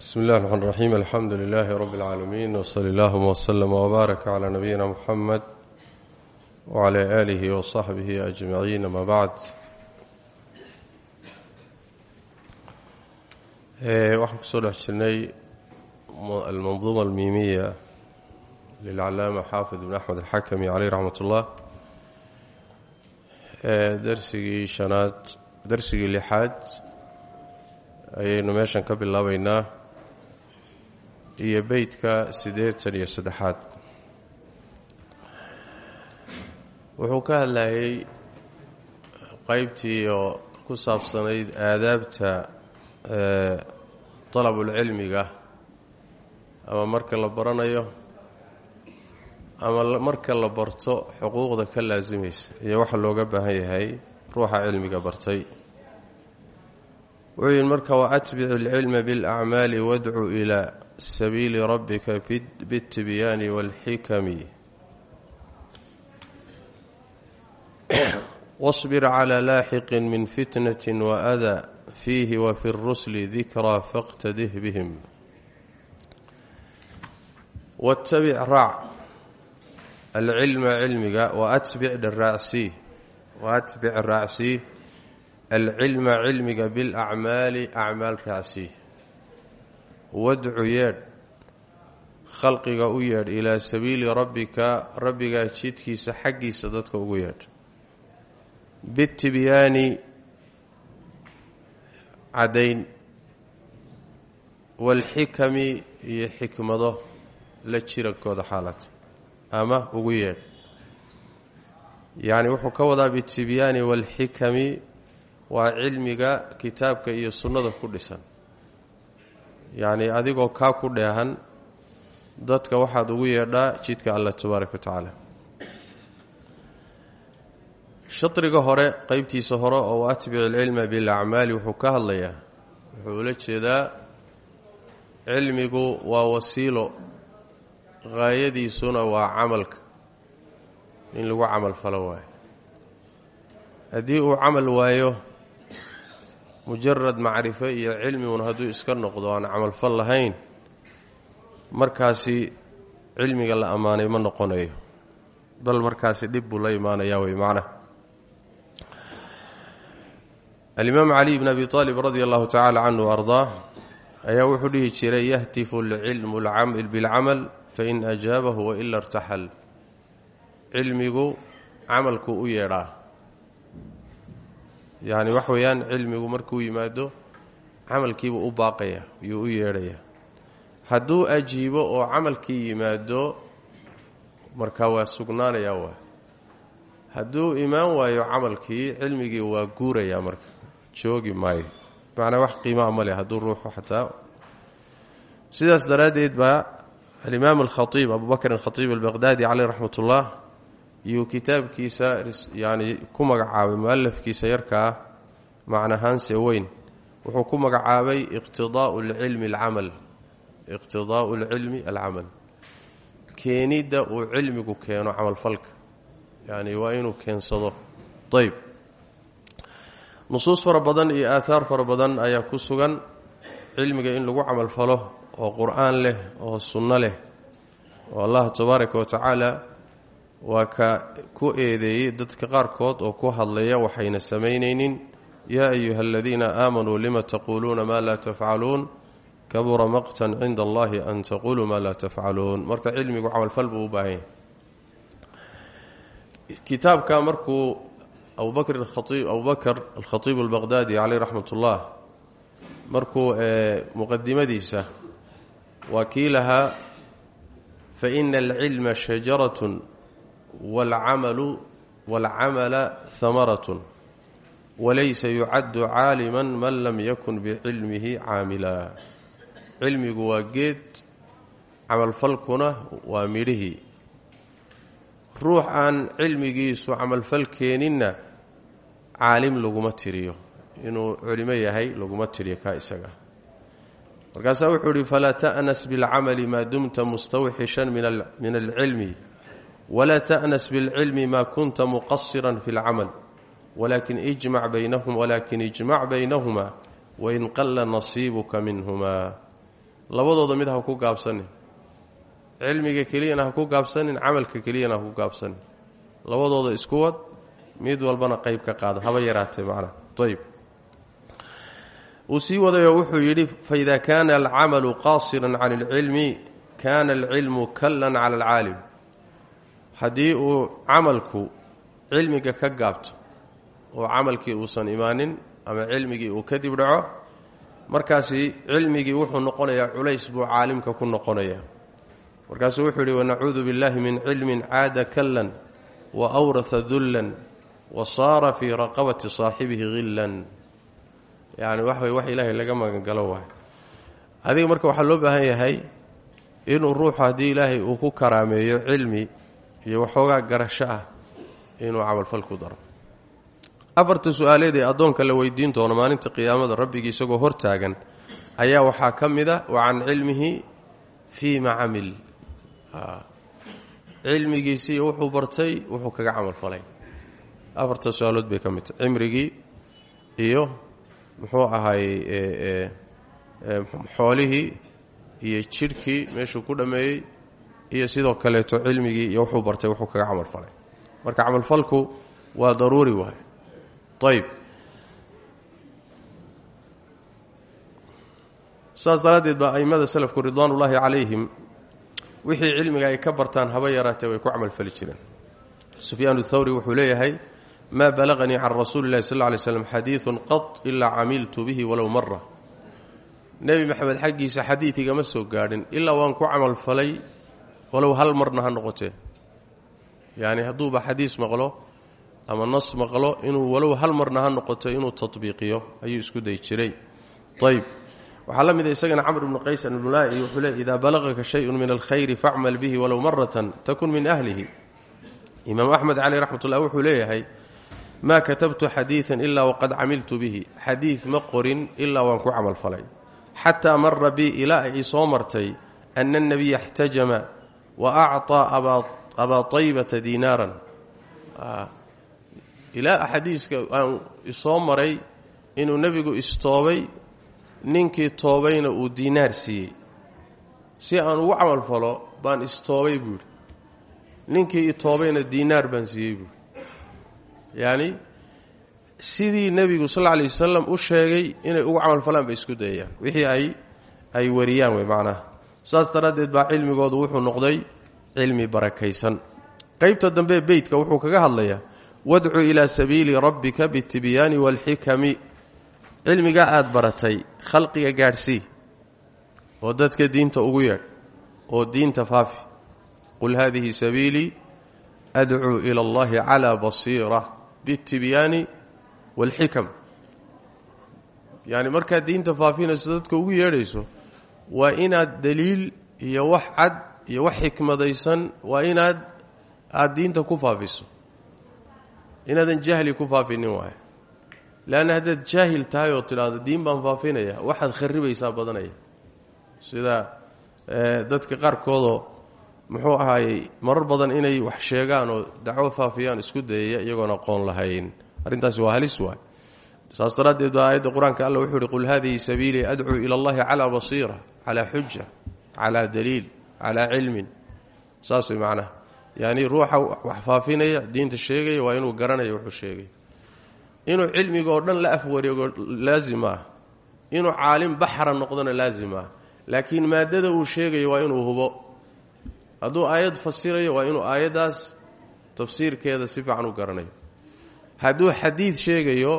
bsmi اllah الرحmn الرaxيim alxamdu لilh rb العaalamiin wslى اllahma wslm wbaarak clى nabiyina mxamed wعlى آlih وصaxbih أجmaciin ama bacd waxaan kusoo dhex jirnay almanduuma almiimiya lilcalaama xaafid bn axmed alxakami caleyh raxmat ullah darsigii shanaad darsigii lixaad ayaynu meeshan ka bilaabaynaa iyo beydka siddeetan iyo saddexaad. Wuxuu ka hadlayay qeybtii oo ku saabsanayd aadaabta dalabulcilmiga ama marka la baranayo ama marka la barto xuquuqda ka laasimaysa iyo waxa looga baahan yahay ruuxa cilmiga bartay wuxuu yihi marka waatbic alcilma biاlacmaali wadcu ilaa sabiili rabbika biاltibyaani wاlxikami wاصbir calى laaxiqi min fitnati waada fiihi wafi اrusli dikraa fاqtadih bihim wاtabic raac alcilma cilmiga waatbic dharaacsii waatbic raacsii alcilma cilmiga bilacmaali acmaal raacsii wadcu yeedh. Khalqiga u yeedh ilaa sabiili rabbika rabbigaa jidkiisa xaggiisa dadka ugu yeedh. Bitibyaani caddayn. Waalxikami iyo xikmado la jirankooda xaalata ama ugu yeedh. Yacni wuxuu ka wadaa bitibyaani waalxikami waa cilmiga kitaabka iyo sunnada ku dhisan. Yacni adigoo kaa ku dheehan dadka waxaad ugu yeedhaa jidka allah tabaaraka wa tacaala. Shadriga hore qeybtiisa hore oo atbic alcilma bilacmaali wuxuu ka hadlayaa wuxuu ula jeedaa cilmigu waa wasiilo haayadiisuna waa camalka. In lagu camal falo waayo. Haddii uu camal waayo mujarad macrifo iyo cilmigun hadduu iska noqdo aan camalfal lahayn markaasi cilmiga la ammaanay ma noqonayo. Bal markaasi dhib buu la imaanayaa wey macnaha. Alimaam cali bn abi aalib radi allahu tacala canhu ardaa ayaa wuxuu dhihi jiray yahtifu alcilmu bilcamal fain ajaabahu waila irtaxal. Cilmigu camalku u yeedhaa yacni wax weeyaan cilmigu markuu yimaado camalkiibuu u baaqaya yuu u yeedhaya. Hadduu ajiibo oo camalkii yimaado markaa waa sugnaanayaa waa. Hadduu imaan waayo camalkii cilmigii waa guurayaa marka. Joogi maayo. Macnaa wax qiimaa ma leh hadduu ruuxu xataa. Sidaas daraaddeed baa alimaam alkhaiib abubakr alkhaiib albaqhdaadi caleyh raxmat ullah iyuu kitaabkiisa yani ku magacaabay mualafkiisa yarkaa macnahaanse weyn wuxuu ku magacaabay iqtidaau lcilmi alcamal iqtidaau lcilmi alcamal keenidda uu cilmigu keeno camalfalka yani waa inuu keensado. Ayb nusuus fara badan iyo aathaar fara badan ayaa ku sugan cilmiga in lagu camalfalo oo qur'aan leh oo sunno leh. Oo allah tabaaraka wa tacaala waa ka ku eedeeyey dadka qaarkood oo ku hadlaya waxayna samaynaynin yaa ayuha aladiina aamanuu lima taquuluuna maa laa tafcaluun? Kabura maqtan cinda allahi an taquluu maa laa tafcaluun. Marka cilmigu camalfal buu u baahanya. Kitaabka markuu abubakr abubakr alkhatiib albaqhdaadi caleyh raxmat ullah markuu muqadimadiisa waa kii lahaa faina alcilma shajaratun walcamalu walcamala hamaratun walaysa yucaddu caaliman man lam yakun bicilmihi caamila cilmigu waa geed camalfalkuna waa midhihii ruux aan cilmigiisu camalfal keeninna caalim laguma tiriyo inuu culimo yahay laguma tiriyo kaa isaga markaasaa wuxuu ihi falaa ta'nas bilcamali maa dumta mustawxishan min alcilmi wlaa ta'nas biاlcilmi ma kunta muqasira fi اlcamal walakin ijmac baynahum walakin ijmac baynahuma wain qalla nasiibuka minhumaa labadooda mid ha ku gaabsanin cilmiga keliyana ha ku gaabsanin camalka keliyana ha ku gaabsanin labadooda isku wad mid walbana qayb ka qaada haba yaraatee macnaha ayb uu sii wadayoo wuxuu yidhi faida kaana alcamalu qaasiran cani alcilmi kaana alcilmu kallan cala alcaalim haddii uu camalku cilmiga ka gaabto oo camalkii uusan imaanin ama cilmigii uu kadib dhaco markaasi cilmigii wuxuu noqonayaa culays buu caalimka ku noqonayaa. Markaasuu wuxuu yidhi wanacuudu billahi min cilmin caada kallan wa awraha dullan wa saara fii raqabati saaxibihi hillan yacni wax way wax ilaahay laga magangalo waay adiga marka waxaa loo baahan yahay inuu ruuxu haddii ilaahay uu ku karaameeyo cilmi iyo waxoogaa garasho ah inuu camalfal ku daro. Afarta su'aaleed ee addoonka la weydiin doono maalinta qiyaamada rabbigii isagoo hortaagan ayaa waxaa ka mid a wa can cilmihi fii ma camil cilmigiisii wuxuu bartay wuxuu kaga camalfalay afarta su'aalood bay ka mid tahay cimrigii iyo muxuu ahaayey xoolihii iyo jidhkii meeshuu ku dhammeeyey iyo sidoo kaleeto cilmigii iyo wuxuu bartay wuxuu kaga camalfalay marka camalfalku waa daruuri waay ayb saas daraaddeed baa a'immada selafku ridwaanullaahi calayhim wixii cilmiga ay ka bartaan haba yaraatee way ku camalfali jireen. Sufyaan thawri wuxuu leeyahay maa balaganii can rasuuli llahi sal lla lay slam xadiidun qad ilaa bihi walow mara nebi maxamed xaggiisa xadiid igama soo gaadhin ilaa waan ku camalfalay walow hal marna ha noqotee yacni hadduuba xadiis maqlo ama nas maqlo inuu walow hal marna ha noqoto inuu tatbiiqiyo ayuu isku day jiray. Ayb waxaa la mida isagana camr bnu qays almulaa'i wuxuu le idaa balagaka shayun min alkhayri facmal bihi walow maratan takun min ahlihi. Imaam axmed caleyh raxmat ullah wuxuu leeyahay maa katabtu xadiidan ilaa waqad camiltu bihi. Xadiid ma qorin ilaa waan ku camalfalay xataa mara bii ilaa soo martay ana anabiya اxtajama wa acطaa abaa taybata diinaaran ilaa xadiiska aan isoo maray inuu nebigu istoobay ninkii toobayna uu diinaar siiyey si aan ugu camalfalo baan istoobay buuhi ninkii itoobayna diinaar baan siiyey buuhi yacni sidii nebigu sal lla lay wasalam u sheegay inay ugu camalfalaan bay isku dayayaan wixii ay ay wariyaan wey saas daraaddeed baa cilmigoodu wuxuu noqday cilmi barakaysan. Qeybta dambe beytka wuxuu kaga hadlayaa wadcu ilaa sabiili rabbika bitibyaani waalxikami cilmigaa aada baratay khalqiga gaadhsii oo dadka diinta ugu yeedh oo diinta faafi. Qul haadihi sabiilii adcuu ila allahi calaa basiira bitibyaani waalxikam yacni markaad diinta faafinayso dadka ugu yeedhayso waa inaad daliil iyo wax cad iyo wax xikmadaysan. Waa inaad aada diinta ku faafiso. Inaadan jahli ku faafinin waayo leanna haddaad jaahil tahay oo diin baan faafinaya waxaad kharibaysaa badanaya. Sida dadka qaarkoodoo muxuu ahaayey marar badan inay wax sheegaan oo dacwo faafiyaan isku dayaya iyagoon aqoon lahayn. Arrintaasi waa halis waay saas daraaddeed baa aayadda qur'aanka alla wuxuu uhi qul haadihi sabiilii adcuu ila allahi calaa basiira calaa xuja calaa daliil calaa cilmin saas way macnaha yacni ruuxa wax faafinaya diinta sheegaya waa inuu garanaya wuxuu sheegay inuu cilmiga oo dhan la afwareego laazim ah inuu caalim baxra noqdona laazim ah laakiin maadada uu sheegayo waa inuu hubo hadduu aayad fasirayo waa inuu aayaddaas tafsiirkeeda si fiican u garanayo hadduu xadiid sheegayo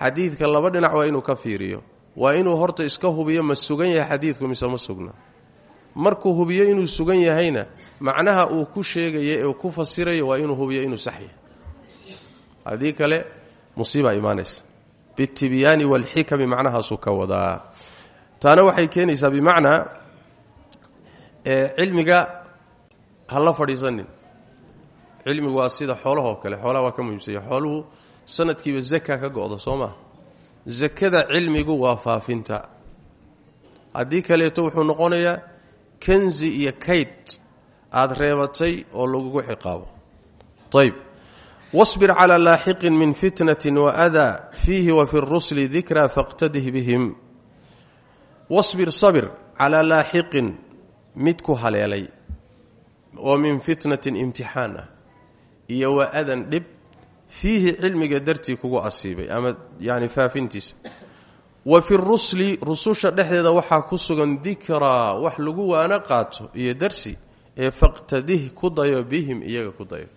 xadiidka laba dhinac waa inuu ka fiiriyo waa inuu horta iska hubiyo ma sugan yahay xadiidku mise ma sugna? Markuu hubiyo inuu sugan yahayna macnaha uu ku sheegaya ee ku fasirayo waa inuu hubiyo inuu sax yahay. Haddii kale musiibaa imaanaysa. Bitibyaani waalxikami macnahaasuu ka wadaa taana waxay keenaysaa bimacnaa cilmiga ha la fadhiisanin. Cilmigu waa sida xoolahoo kale xoolaha waa ka muhiimsanya xooluhu sanadkiiba zaka ka go-da soo zakada cilmigu waa faafinta haddii kaleeto wuxuu noqonayaa kanzi iyo kayd aada reebatay oo lagugu ciqaabo ayb wاصbir calى laaxiqin min fitnati waadaa fiihi wa fi اrusli dikraa fاqtadih bihim wasbir sabir calaa laaxiqin mid ku haleelay oo min fitnatin imtixaan ah iyo waa adan dhib fiihi cilmiga dartii kugu asiibay ama yani faafintiisa. Wa fi rusli rususha dhexdeeda waxaa ku sugan dikraa wax lagu waana qaato iyo darsi ee faqtadih ku dayo bihim iyaga ku dayo.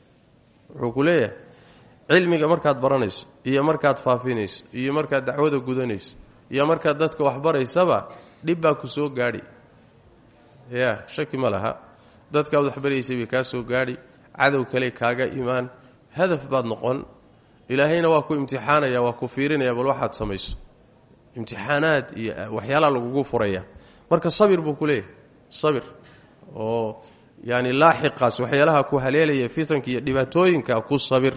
Cilmiga markaad baranayso iyo markaad faafinayso iyo markaad dacwada gudanayso iyo markaad dadka waxbaraysaba dhib baa ku soo gaadhi ya shaki ma laha. Dadkaad waxbaraysay bay kaa soo gaadhi cadow kale kaaga imaan hadaf baad noqon ilaahayna waa ku imtixaanaya waa ku fiirinaya bal waxaad samayso. Imtixaanaad iyo waxyaalaha lagugu furaya. Marka sabir buu ku sabir. Oo yani laaxiqaas waxyaalaha ku haleelaya fitanka iyo dhibaatooyinka ku sabir.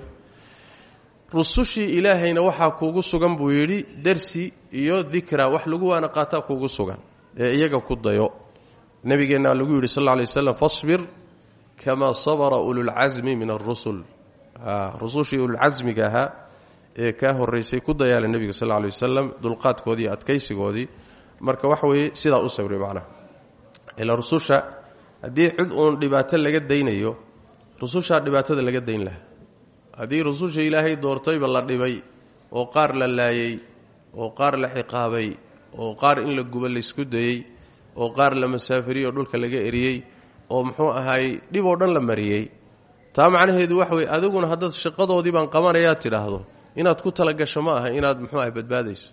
Rusushii ilaahayna waxaa kuugu sugan buu yidhi darsi iyo dikra wax lagu waana qaataa kuugu sugan ee iyaga ku dayo. Nabigeenna lagu yidhi sal lla lay fasbir kamaa sabara ululcasmi min arusul rusushii ululcasmiga ahaa ee kaa horeysay ku dayaala nebiga sal lay wasalam dulqaadkoodii adkaysigoodii. Marka waxa weeye sidaa u sabri macnaha ilaa rususha haddii cid uun dhibaato laga daynayo rusushaa dhibaatada laga dayn lahaa. Haddii rususha ilaahay doortayba la dhibay oo qaar la laayay oo qaar la ciqaabay oo qaar in la guba laysku dayey oo qaar la masaafiriyey oo dhulka laga eriyey oo muxuu ahaayey dhib dhan la mariyey taa macnaheedu waxa weye adiguna haddaad shaqadoodii baan qabanayaa tidhaahdo inaad ku talagasho ma aha inaad muxuu ahay badbaadayso.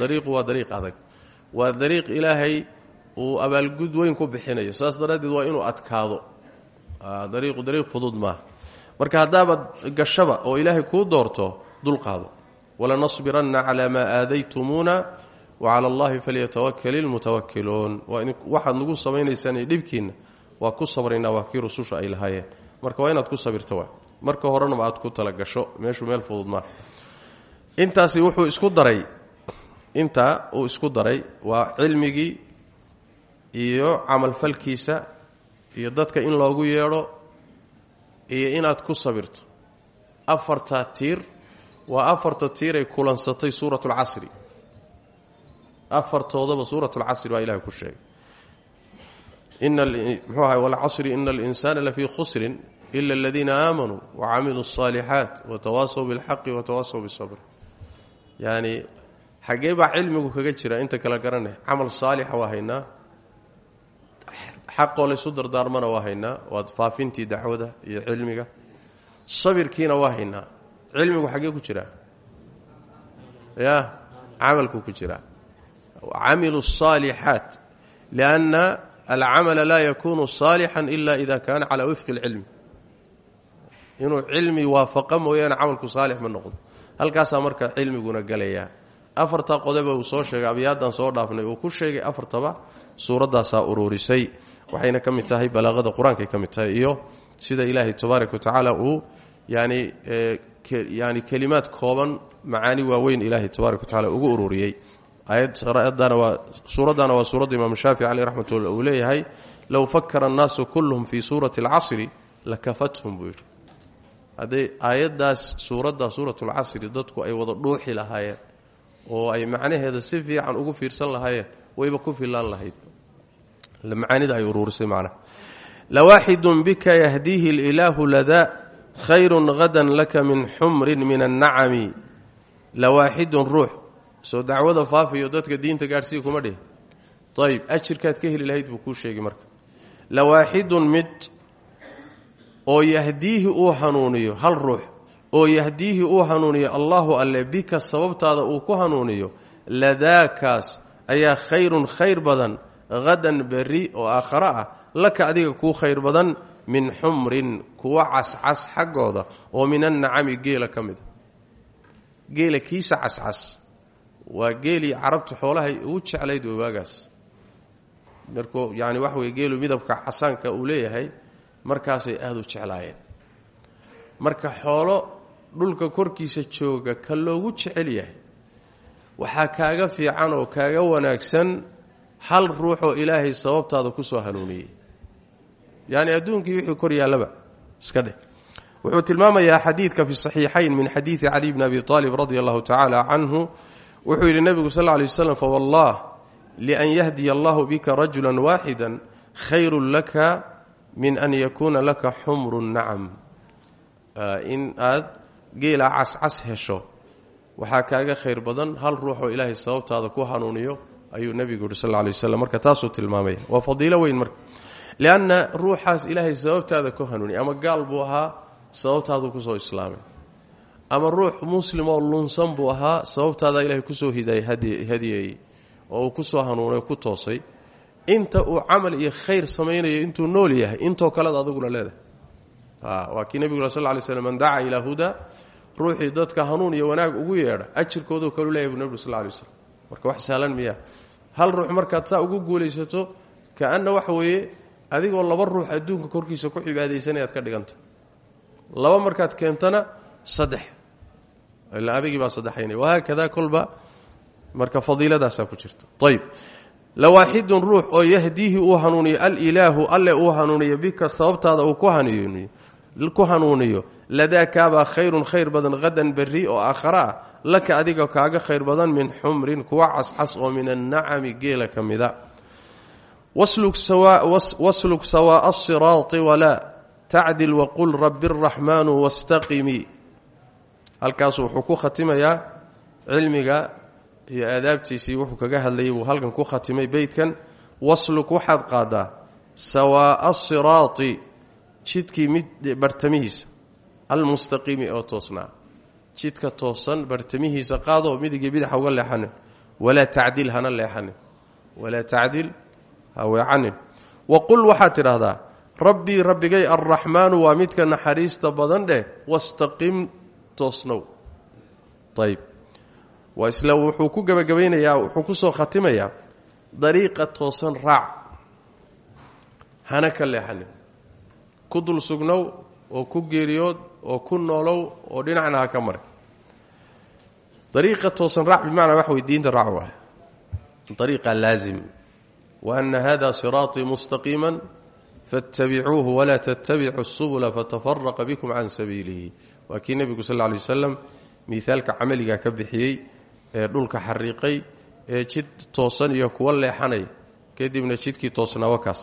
Dariiqu waa dariiq adag. Waa dariiq ilaahay uu abaalgud weyn ku bixinayo. Saas daraaddeed waa inuu adkaado. Dariiqu dariiq fudud maaha marka haddaabad gashaba oo ilaahay kuu doorto dulqaado walanasbiranna calaa maa aadaytumuuna wa cala allahi falyatawakali lmutawakiluun waxaad nagu samaynaysaan dhibkiinna waa ku sabraynaa waa kii rususha ay lahaayeen marka waa inaad ku sabirto wa marka horenaba aad ku talagasho meeshuu meel fudud maaha intaasi wuxuu isku daray intaa uu isku daray waa cilmigii iyo camalfalkiisa iyo dadka in loogu yeedho iyo inaad ku sabirto. Afartaa tiir waa afarta tiiray kulansatay suurat lcasri afartoodaba suurat lcasri baa ilahay ku sheegay. Mxuu ahay walcasri ina alinsaana lafii khusrin ila aladiina aamanuu wacamiluu الصaalixaat watawaasaw biاlxaqi watawaasaw biالsabr yani xaggee baa cilmigu kaga jira inta kala garanay camal saalixa waa haynaa xaqoo laysu dardaarmana waa haynaa waad faafintii dacwada iyo cilmiga sabirkiina waa haynaa cilmigu xaggee ku jiraa ya camalku ku jiraa camilu الصaalixaat lianna alcamala laa yakunu صaalixا ila ida kaana calaa wifqi اlcilmi inuu cilmi waafaqa mooyaane camalku saalix ma noqdo. Halkaasaa marka cilmiguna galayaa afarta qodoba uu soo sheegay abyaadan soo dhaafnay uu ku sheegay afartaba suuraddaasaa uruurisay. Waxayna ka tahay balaaqada qur'aankay ka mid tahay iyo sida ilaahay tabaaraka wa tacaala uu yani yani kelimaad kooban macaani waaweyn ilaahay tabaaraka wa tacala ugu ururiyey suuraddaana waa suuradda imaam shaafici caleyh raxmatullah uu leeyahay low fakara annaasu kulluhum fii suurati alcasri lakafathum buu yidhi hadday aayaddaas suuradda suuratulcasri dadku ay wada dhuuxi lahaayeen oo ay macnaheeda si fiican ugu fiirsan lahaayeen wayba ku filaan lahayd. Macaanida ay uruurisay macnaha. Lawaaxidun bika yahdiihi lilaahu ladaa khayrun hadan laka min xumrin min annacami. Lawaaxidun ruux. Soo dacwada faafiyo dadka diinta gaadhsiiya kuma dhihi. Ayib ajirkaad ka heli lahayd buu kuu sheegay marka. Lawaaxidun mid oo yahdiihi uu hanuuniyo hal ruux oo yahdiihi uu hanuuniyo allahu alle bika sababtaada uu ku hanuuniyo ladaakaas ayaa khayrun khayr badan hadan berri oo aakhare ah laka adiga kuu khayr badan min xumrin kuwa cascas xaggooda oo min annacami geela ka mida geela kiisa cascas waa geelii carabta xoolahay ugu jeclayd waagaas markuu yani waxa weye geelu midabka casaanka uu leeyahay markaasay aada u jeclaayeen. Marka xoolo dhulka korkiisa jooga ka loogu jecel yahay waxaa kaaga fiican oo kaaga wanaagsan hal ruuxoo ilaahay sababtaada ku soo hanuuniyey. Yacni adduunkii wixii kor yaallaba iska dheh. Wuxuu tilmaamayaa xadiidka fi saxiixayn min xadiidi cali bni abi aalib radia allahu tacaala canhu. Wuxuu yidhi nebigu sal lla lay waslam fawallah lian yahdiya allahu bika rajula waaxida khayrun laka min an yakuuna laka xumru nacam. In aad geelaa cascas hesho waxaa kaaga khayr badan hal ruuxoo ilaahay sababtaada ku hanuuniyo ayuu nebigu yidhi sal lla waslam marka taasuu tilmaamaya waa fadiilo weyn marka. Lianna ruuxaas ilaahay sababtaada ku hanuuniya ama gaal buu ahaa sababtaaduu ku soo islaamay. Ama ruux muslim oo lunsan buu ahaa sababtaada ilaahay ku soo hadiyeeyey oo uu ku soo hanuunay ku toosay inta uu camal iyo khayr samaynayo intuu nool yahay intoo kalead adiguna leedahay. Waa kii nebigu sal lay slm man dacaa ilaa hudaa ruuxii dadka hanuun iyo wanaag ugu yeedha ajirkooduu kalu leeyahy bu nebigu sal lay marka wax sahlan miya. Hal ruux markaad saa ugu guulaysato kaana waxa weeye adigoo laba ruux adduunka korkiisa ku cibaadaysanayaad ka dhiganta. Laba markaad keentana saddex. Ila adigii baa saddexaynay wahaakada kolba marka fadiiladaasaa ku jirta ayb lawaaxidun ruux oo yahdiihi uu hanuuniyo alilaahu alle uu hanuuniyo bika sababtaada uu ku hanuuniyo ladaakaabaa khayrun khayr badan hadan berri oo aakhara ah laka adiga kaaga khayr badan min xumrin kuwa cascas oo min annacami geela ka mida. Wasluk sawaa'a asiraati walaa tacdil waqul rabi araxmaanu wastaqimi. Halkaasu wuxuu ku khatimayaa cilmiga iyo aadaabtiisii wuxuu kaga hadlayay buu halkan ku khatimay beytkan. Wasluk waxaad qaadaa sawaa'a asiraati jidkii mid bartamihiisa. Almustaqiimi oo toosnaa. Jidka toosan bartamihiisa qaadoo midigii bidaxa uga leexanin. Walaa tacdil hana leexanin. Walaa tacdil ha weecanin. Waqul waxaad tidhaahdaa rabbii rabbigay arraxmaanu waa midka naxariista badan dheh. Wastaqim toosnow. Ayb waa isla wuxuu ku gebagabaynayaa wuxuu ku soo khatimayaa dariiqa toosan raac. Hana ka leexanin ku dul sugnow oo ku geeriyood oo ku noolow oo dhinacna ha ka maray dariiqa toosan raac bimacnaa waxa wey diinta raac waay. Dariiqa laazim. Wa ana hada siraatii mustaqiima faاtabicuuhu walaa tattabicu subula fatafaraqa bikum can sabiilihi. Waa kii nebigu sal lla alay wasalam miaalka camaliga ka bixiyey ee dhulka xariiqay ee jid toosan iyo kuwa leexanay kadibna jidkii toosnaawa kaas.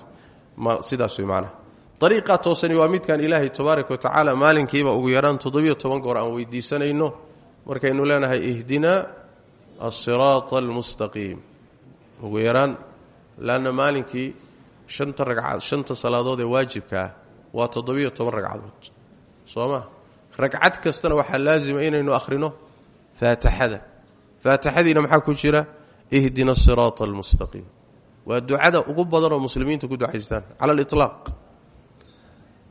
Sidaas way macnaha dariiqaa toosani waa midkan ilaahay tabaaraka wa tacaala maalinkiiba ugu yaraan toddobiyo toban goor aan weydiisanayno. Markaynu leenahay ihdinaa asiraata almustaqiim. Ugu yaraan laanna maalinkii shanta ragcaad shanta salaadood ee waajibka ah waa toddobiyo toban ragcadood. Soo ma? Ragcad kastana waxaa laasima inaynu akhrino faatixada faatixadiina maxaa ku jira? Ihdina asiraata almustaqiim waa ducada ugu badanoo muslimiinta ku ducaystaan cala aliطlaaq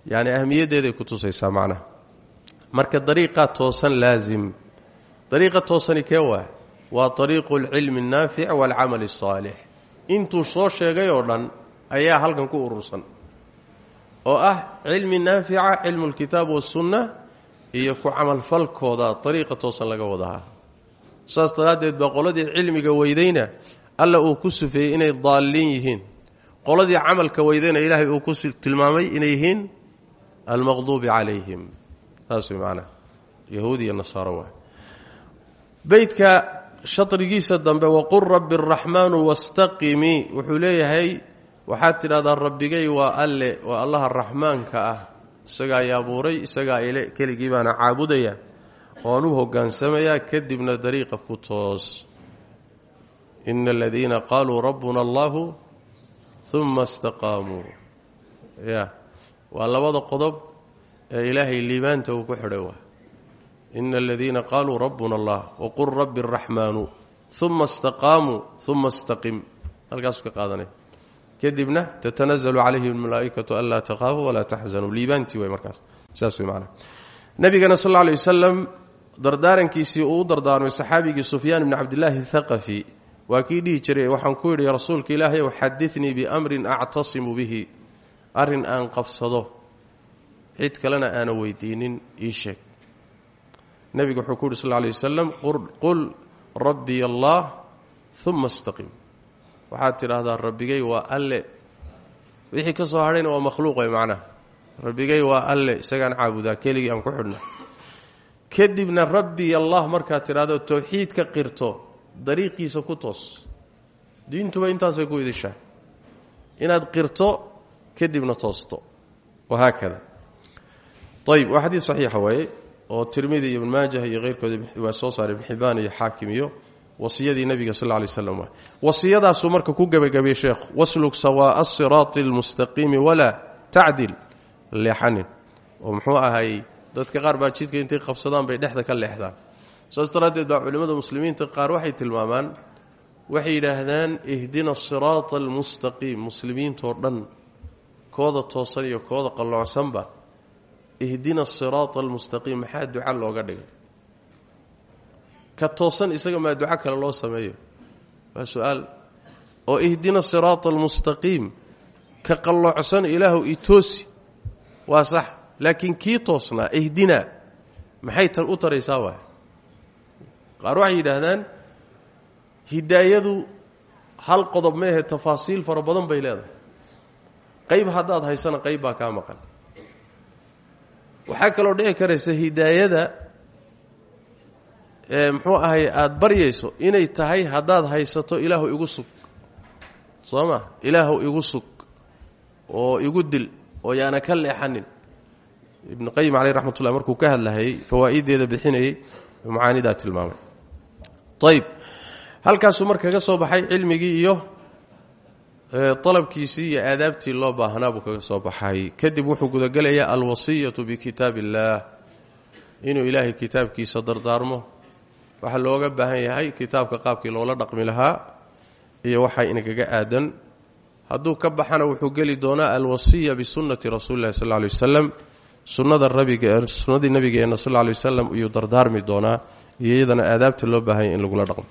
yacni ahmiyaddeeday ku tusaysaa macnaha. Marka dariiqaa toosan laasim dariiqa toosani kee waa? Waa ariiqu alcilmi annaafic waalcamali asaalix intuu soo sheegay oo dhan ayaa halkan ku urursan. Oo ah cilmi naafica cilmu lkitaab wasunna iyo ku camalfalkooda ariiqa toosan laga wadahaa saas daraaddeed baa qoladii cilmiga weydayna alla uu ku sufeeyey inay daalliin yihiin. Qoladii camalka weydayna ilaahay uu ku tilmaamay inay yihiin almaqduubi calayhim. Saas way macnaha yahuud iyo nasaaro waa. Beydka shadrigiisa dambe waqul rabbi araxmaanu wastaqimii wuxuu leeyahay waxaad tidhahdaa rabbigay waa alle waa allaha raxmaanka ah. Isagaa i abuuray isagaa ile keligii baana caabudaya oan u hogaansamayaa kadibna dariiqa ku toos. Ina aladiina qaaluu rabbuna allahu uma istaqaamuu. Ya waa labada qodob ee ilaahay liibaanta uu ku xidhay waa. Ina aladiina qaaluu rabbuna allah waqul rabbi araxmaanu uma istaqaamuu uma istaqim. Halkaasuu ka qaadanay. Kadibna tatanazalu calayhim almalaa'ikatu anlaa takhaafuu walaa taxzanuu. Liibaantii way markaas. Saas way macnaha nabigana sal alla dardaarankiisii uu u dardaarmay saxaabigii sufyaan bni cabdillaahi thaqafi. Waa kii dhihi jiray waxaan ku yidhi rasuulka ilaahay ow xadinii biamrin actasimu bihi. Arrin aan qabsado cid kalena aana weydiinin ii sheeg. Nebigu wuxuu ku yidhi sal lla wasalam qul rabbiy allah uma istaqim. Waxaad tidhaahdaa rabbigay waa alle. Wixii ka soo hadhayna waa makhluuq way rabbigay waa alle isagaan caabudaa keligii aan ku xidhna kadibna rabbiy allah markaad tidhahdo towxiid ka qirto dariiqiisa ku toos. Diintuba intaasay ku idishaa inaad qirto kadibna toosto. Wahaakada ayib waa xadiid saxiixa waaye oo tirmidi iyo ibn maajah iyo keyrkooda waa soo saaray xibaan iyo xaakim wasiyadii nabiga sal lay slam wasiyadaasuu marka ku gebagabiyey sheekhu waslug sawaaa asiraati almustaqiimi walaa tacdil leexanin oo muxuu ahay dadka qaar baa jidka intay qabsadaan bay dhexda ka leexdaan. Saas daraaddeed baa culimmada muslimiinta qaar waxay tilmaamaan waxay yidhaahdaan ihdina asiraata almustaqiim muslimiintoo dhan kooda toosan iyo kooda qalloocsanba ihdina asiraata almustaqiim maxaa duca looga dhigay? Ka toosan isaga maa duco kale loo sameeyo? Waa su'aal. Oo ihdina siraata almustaqiim ka qalloocsan ilaahu itoosi waa sax laakiin kii toosnaa ihdinaa maxay u taraysaa waay? Qaar waxay yidhaahdaan hidaayadu hal qodob meehe tafaasiil fara badan bay leedahay. Qayb haddaad haysana qayb baa kaa maqan. Waxaa kaloo dhici karaysa hidaayada muxuu ahay aada baryayso inay tahay haddaad haysato ilaahu igu sug. Soo ma? Ilaahu igu sug. Oo igu dil. Oo yaana ka leexanin ibnu qayim caleyh raxmat ullah markuu ka hadlahayey fawaa'ideeda bixinayey macaanidaa tilmaamay. Ayb halkaasuu marka soo baxay cilmigii iyo dalabkiisii iyo aadaabtii loo baahnaa buu kaga soo baxay. Kadib wuxuu gudagelayaa alwasiyatu bikitaab illaah inuu ilaahay kitaabkiisa dardaarmo. Waxaa looga baahan yahay kitaabka qaabkii loola dhaqmi lahaa iyo waxaa inagaga aadan. Hadduu ka baxana wuxuu geli doonaa alwasiya bisunnati rasuuli lahi sal lla alay sunnada sunnadii nabigeenna sal lla alay wasalam iyuu dardaarmi doonaa iyo iyadana aadaabta loo baahanya in lagula dhaqmo.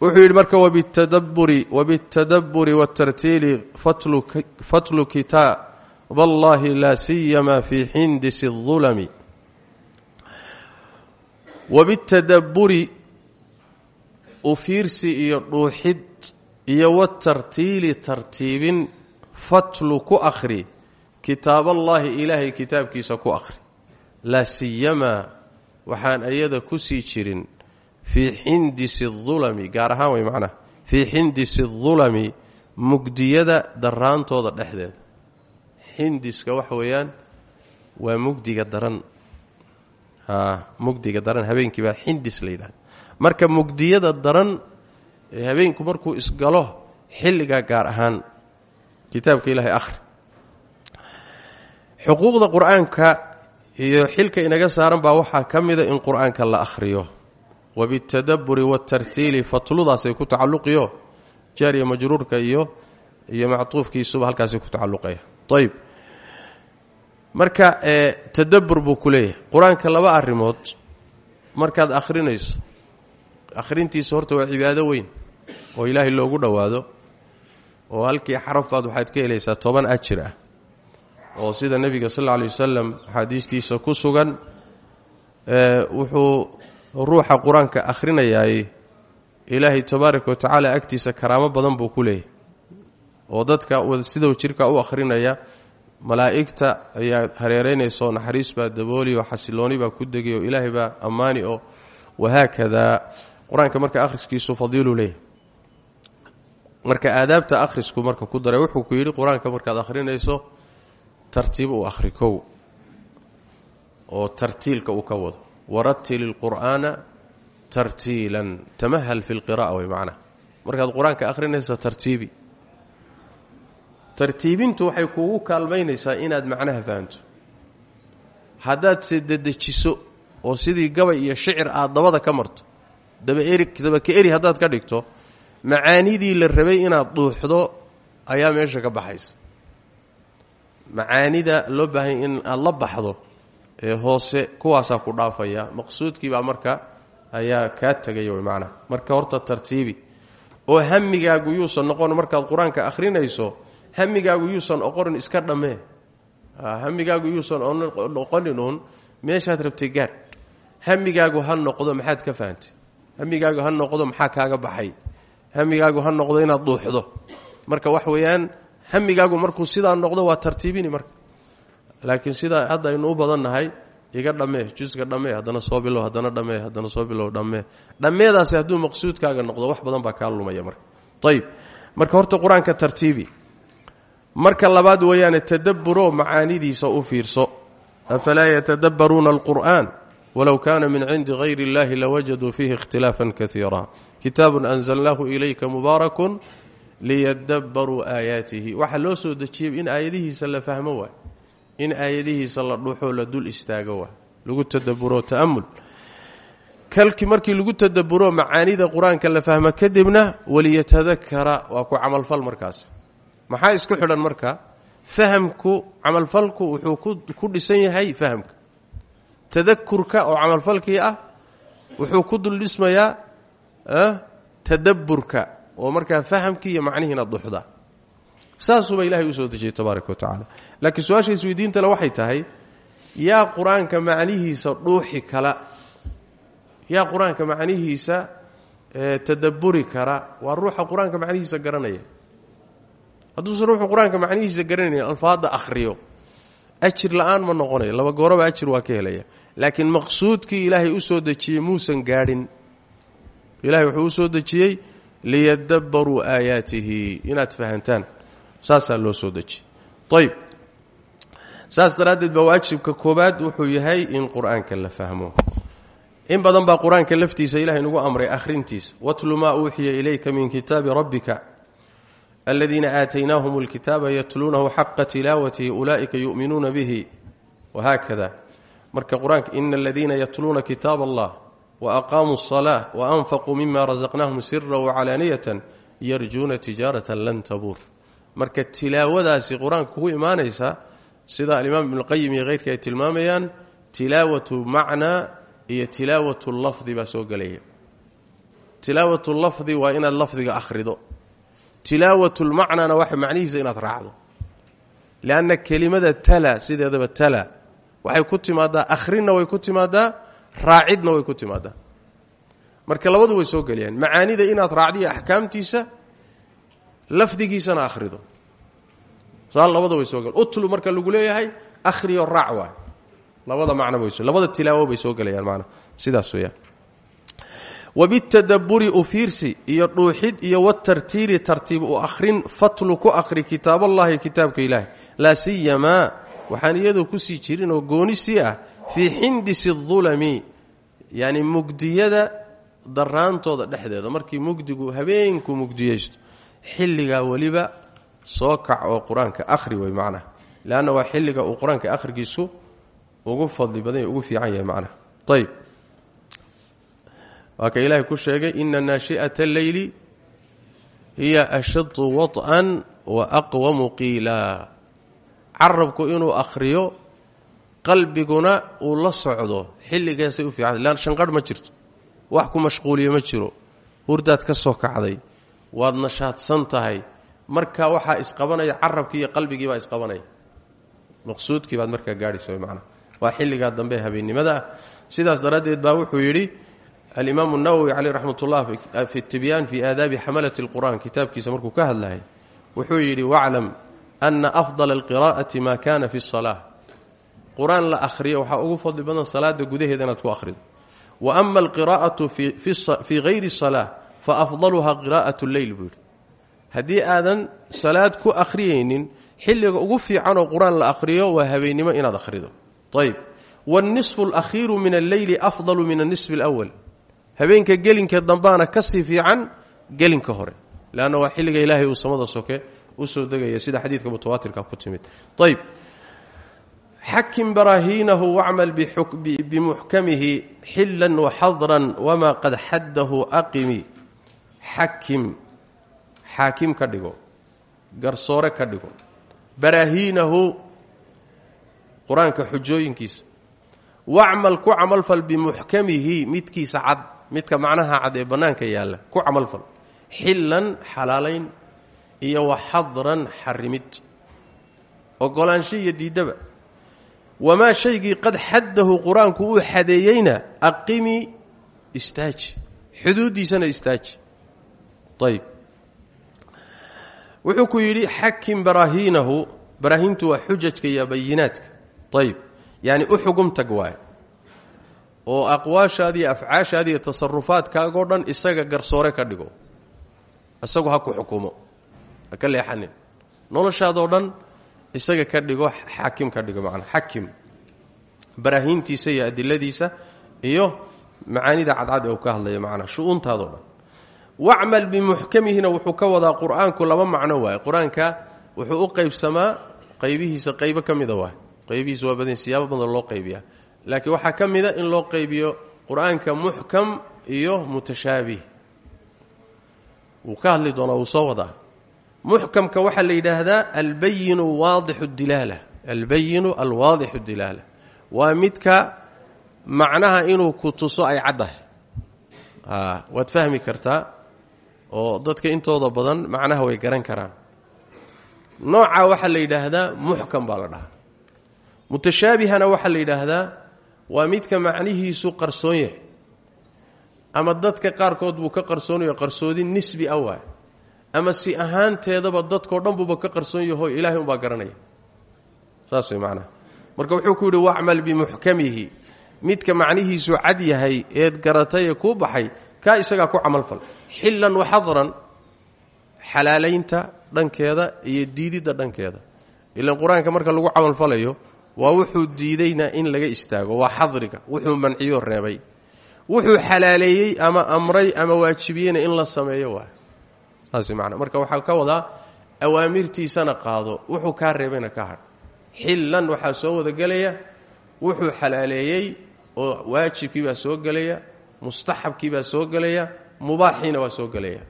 Wuxuu yidhi marka wabitadaburi wabitadabburi waatartiili fatlu kitaab allahi laa siyama fii xindisi اظulami wabitadabburi u fiirsi iyo dhuuxid iyo watartiili tartiibin fatlu ku akhri kitaaballaahi ilaahay kitaabkiisa ku akhri. Laa siyamaa waxaan ayada ku sii jirin fii xindisi dulami gaar way macnaha fii xindisi dulami mugdiyada daraantooda dhexdeeda. Xindiska waxa weeyaan waa mugdiga daran. Mugdiga daran habeenkii baa xindis la marka mugdiyada daran ee habeenku markuu isgalo xilligaa gaar ahaan kitaabka ilaahay akhri xuquuqda qur'aanka iyo xilka inaga saaran baa waxaa ka mida in qur'aanka la akhriyo. Wabitadabburi waatartiili fatludaasay ku tacalluqiyo jaariya majruurka iyo iyo mactuufkiisuba halkaasay ku tacalluqaya. Ayb marka tadabbur buu ku leeyahay. Qur'aanka laba arrimood markaad akhrinayso akhrintiisa horta waa cibaado weyn oo ilaahay loogu dhowaado oo halkii xarafbaad waxaad ka helaysaa toban ajir ah oo sida nebiga sal alla alay wasalam axaadiistiisa ku sugan wuxuu ruuxa qur'aanka akhrinayaay ilaahay tabaaraka wa agtiisa karaamo badan buu ku leeyahay. Oo dadka sidau jirka u akhrinaya malaa'igta ayaa hareeraynaysa oo naxariis baa dabooli oo xasilooni baa ku degay oo ilaahay baa ammaani oo wahaakadaa qur'aanka marka akhriskiisu fadiilu leeyahy marka aadaabta akhrisku marka ku daray wuxuu ku yidhi qur'aanka markaad akhrinayso tartiib u akhri kow oo tartiilka uu ka wado. Waratil ilqur'aana tartiilan. Tamahal fi lqira'a way macnaha markaad qur'aanka akhrinayso tartiibi. Tartiibintu waxay kuugu kaalmaynaysaa inaad macnaha fahamto haddaad se dedejiso oo sidii gabay iyo shicir aad dabada ka marto dabaeri daba ka eri haddaad ka dhigto macaanidii la rabay inaad dhuuxdo ayaa meesha ka baxaysa macaanida loo baahanya in aad la baxdo ee hoose kuwaasaa ku dhaafaya. Maqsuudkiibaa marka ayaa kaa tegaya way macnaha marka horta tartiibi oo hamigaagu yuusan noqon markaad qur'aanka akhrinayso hamigaagu yuusan oqorin iska dhammee hamigaagu yuusan noqonin uun meeshaad rabtay gaadh hamigaagu ha noqdo maxaad ka fahantay hamigaagu ha noqdo maxaa kaaga baxay? Hamigaagu ha noqdo inaad dhuuxdo marka wax weeyaan hamigaagu markuu sidaa noqdo waa tartiibini marka. Laakiin sidaa hadda aynu u badannahay iga dhammee juska dhammee haddana soo bilow haddana dhammee haddana soo bilow dhammee dhammeedaasi hadduu maqsuudkaaga noqdo wax badan baa kaa lumaya marka. Ayib marka horta qur'aanka tartiibi. Marka labaad weeyaane tadabburo macaanidiisa u fiirso. Afalaa yatadabbaruuna alqur'aan? Walow kaana min cindi hayri اllahi lawajaduu fiihi ikhtilaafan kaiira kitaabun anzalnaahu ilayka mubaarakun liyadabbaruu aayaatihi. Waxaa loo soo dejiyey in aayadihiisa la fahmo waay in aayadihiisa la dhuxo la dul istaago waay lagu tadaburo ta'amul kalkii markii lagu tadaburo macaanida qur'aanka la fahmo kadibna waliyatadakara waa ku camalfal markaas. Maxaa isku xidhan marka? Fahamku camalfalku wuxuu ku dhisan yahay fahamka. Tadakurka oo camalfalkii ah wuxuu ku dul dhismayaa tadabburka oo markaa fahamkii iyo macnihiina duxda. Saasuuba ilahay u soo dejiyey tabaaraka wa tacaala. Laakiin su'aasha isweydiintale waxay tahay yaa qur'aanka macnihiisa dhuuxi kala yaa qur'aanka macnihiisa tadabburi kara waa ruuxa qur'aanka macnihiisa garanaya. Hadduusan ruuxu qur'aanka macnihiisa garanayn alfaadda akhriyo. Ajir la'aan ma noqonayo laba gooroba ajir waa ka helaya. Laakiin maqsuudkii ilaahay u soo dejiyey muusan gaadhin. Ilahay wuxuu u soo dejiyey liyadabbaruu aayaatihi. Inaad fahantaan. Saasaa loo soo dejiyey ayb saas daraaddeed baa waajibka koobaad wuxuu yahay in qur'aanka la fahmo. In badan baa qur'aanka laftiisa ilahay nagu amray akhrintiisa watlu maa uuxiya ilayka min kitaabi rabbika aladiina aataynaahum alkitaaba yatluunahu xaqa tilaawatihi ulaa'ika yu'minuuna bihi. Wahaakada marka qur'aanka ina aladiina yatluuna allah waaqaamuu الصلاة waanfaquu mima razaqnaahum sira wacalaaniyatan yarjuuna tijaaratan lan tabuur marka tilaawadaasi qur-aanka kugu imaanaysa sida alimaam ibnuqayim iyo keyrka ay tilmaamayaan tilaawatu macnaa iyo tilaawatu lafdi baa soo gelaya tilaawatu lafdi waa inaad lafdiga akhrido tilaawatu lmacnaana waxa macnihiisa inaad raacdo lianna kelimada tala sideedaba tala waxay ku timaadaa akhrinna way ku timaadaa raacidna way ku timaadaa marka labadu way soo gelayaan macaanida inaad raacdiyo axkaamtiisa lafdigiisana akhrido. Saa labada way soo gel utlu marka lagu leeyahay akhriyo raac waay. Labada macno bay labada tilaawo bay soo gelayaan macna sidaas weeyaan. Wabitadabburi u fiirsi iyo dhuuxid iyo watartiili tartiib u akhrin fatlu ku akhri kitaaballahi kitaabka ilaahi laa siyamaa waxaan iyadoo ku sii jirin oo goonisii ah fii xindisi dulami yacni mugdiyada daraantooda dhexdeeda. Markii mugdigu habeenku mugdiyeysto xilligaa weliba soo kac oo qur'aanka akhri wey macnaha. Leanna waa xilliga uu qur'aanka akhrigiisu ugu fadli badan ugu fiican yahay macnaha. Ayb waa ka ilaahay ku sheegay ina naashi'ata alleyli hiya ashadu waط'an wa aqwamu qiila carabku inuu akhriyo qalbiguna uu la socdo xilligaasay u fiican lan shanqarh ma jirto. Wax ku mashquuliyo ma jiro. Hurdaad ka soo kacday. Waad nashaadsan tahay. Marka waxaa isqabanaya carabkii iyo qalbigii baa isqabanaya. Maqsuudkii baad markaa gaadhaysa manaa waa xilligaa dambe habeennimada ah. Sidaas daraaddeed baa wuxuu yidhi alimaamu nawowi caleyh raxmat ullah fi tibyaan fi aadaabi xamalati lqur'an kitaabkiisa markuu ka hadlahay wuxuu yidhi waclam ana afdala alqiraa'ati ma kana fi salaa qur'aan la akhriyo waxaa ugu fadli badan salaada gudaheeda inaad ku akhrido wa ama alqiraa'atu fii hayri salaa fa afdaluha qiraa'at lleyl buu yidhi haddii aadan salaad ku akhriyaynin xilliga ugu fiicanoo qur'aan la akhriyo waa habeennimo inaad akhrido ayb wاlnisfu alakhiiru min alleyli afdalu min alnisfi alawal habeenka gelinka dambaana ka sii fiican gelinka hore u soo degaya sida xadiidka mutawaatirka ku timid. Ayb xakim baraahiinahu wacmal bimuxkamihi xilan waxadran wamaa qad xaddahu aqimi. Xakim xaakim ka dhigo garsoore ka dhigo. Baraahiinahu qur'aanka xujooyinkiisa. Wacmal ku camalfal bimuxkamihi midkiisa cad midka macnaha cad ee bannaanka yaalla ku camalfal xillan xalaalayn iyo waxadran xarimid. Ogolaansho iyo diiddaba wamaa shaygii qad xaddahu qur'aanku uu xadeeyeyna aqimi istaaji. Xuduuddiisana istaaji. Ayb wuxuu ku yidhi xakim baraahiinahu baraahiintu waa xujajka iyo bayinaadka. Ayb yacni u xugum tag waaye oo aqwaashaadi iyo afcaashaadi iyo tasarufaadkaagoo dhan isaga garsoore ka dhigo. Isagu ha ku xukumo ha ka leexanin noloshaadoo dhan isaga ka dhigo xaakim ka dhigo macnaa xakim baraahiintiisa iyo adiladiisa iyo macaanida cadcad ee uu ka hadlaya macnaa shu-uuntaadoo dhan. Wacmal bimuxkamihina wuxuu ka wadaa qur'aanku laba macno waaye. Qur'aanka wuxuu u qaybsamaa qaybihiisa qaybo ka waay qaybihiisa waa badan siyaabo badan loo qaybiyaa. Laakiin waxaa ka mida in loo qaybiyo qur'aanka muxkam iyo mutashaabih. Wuu ka hadli doonaa muxkamka waxaa la yidhaahdaa albayinu waadixu dilaala albayinu alwaadixu dilaala waa midka macnaha inuu ku tuso ay caddahay. Waad fahmi kartaa oo dadka intooda badan macnaha way garan karaan. Noocaa waxaa la yidhaahdaa muxkam baa la dhahaa. Mutashaabihana waxaa la yidhaahdaa waa midka macnihiisu qarsoon yahay. Ama dadka qaarkood buu ka qarsoonayo qarsoodin nisbi ah waay ama si ahaanteedaba dadkao dhan buuba ka qarsoon yaho ilaahay umbaa garanaya. Saas way macnaha marka wuxuu ku yidhi wacmal bimuxkamihi midka macnihiisu cad yahay eed garatay ee kuu baxay kaa isagaa ku camalfal xillan waxadran xalaalaynta dhankeeda iyo diididda dhankeeda. Ilan qur'aanka marka lagu camalfalayo waa wuxuu diidayna in laga istaago waa xadriga. Wuxuu manciyo reebay. Wuxuu xalaaleeyey ama amray ama waajibiyeyna in la sameeyo waa saas maana marka waxaa ka wadaa awaamirtiisana qaado. Wuxuu kaa reebayna ka hadh. Xillan waxaa soo wada gelaya wuxuu xalaaleeyey oo waajibkii baa soo gelaya mustaxabkii baa soo gelaya mubaaxiina waa soo gelaya.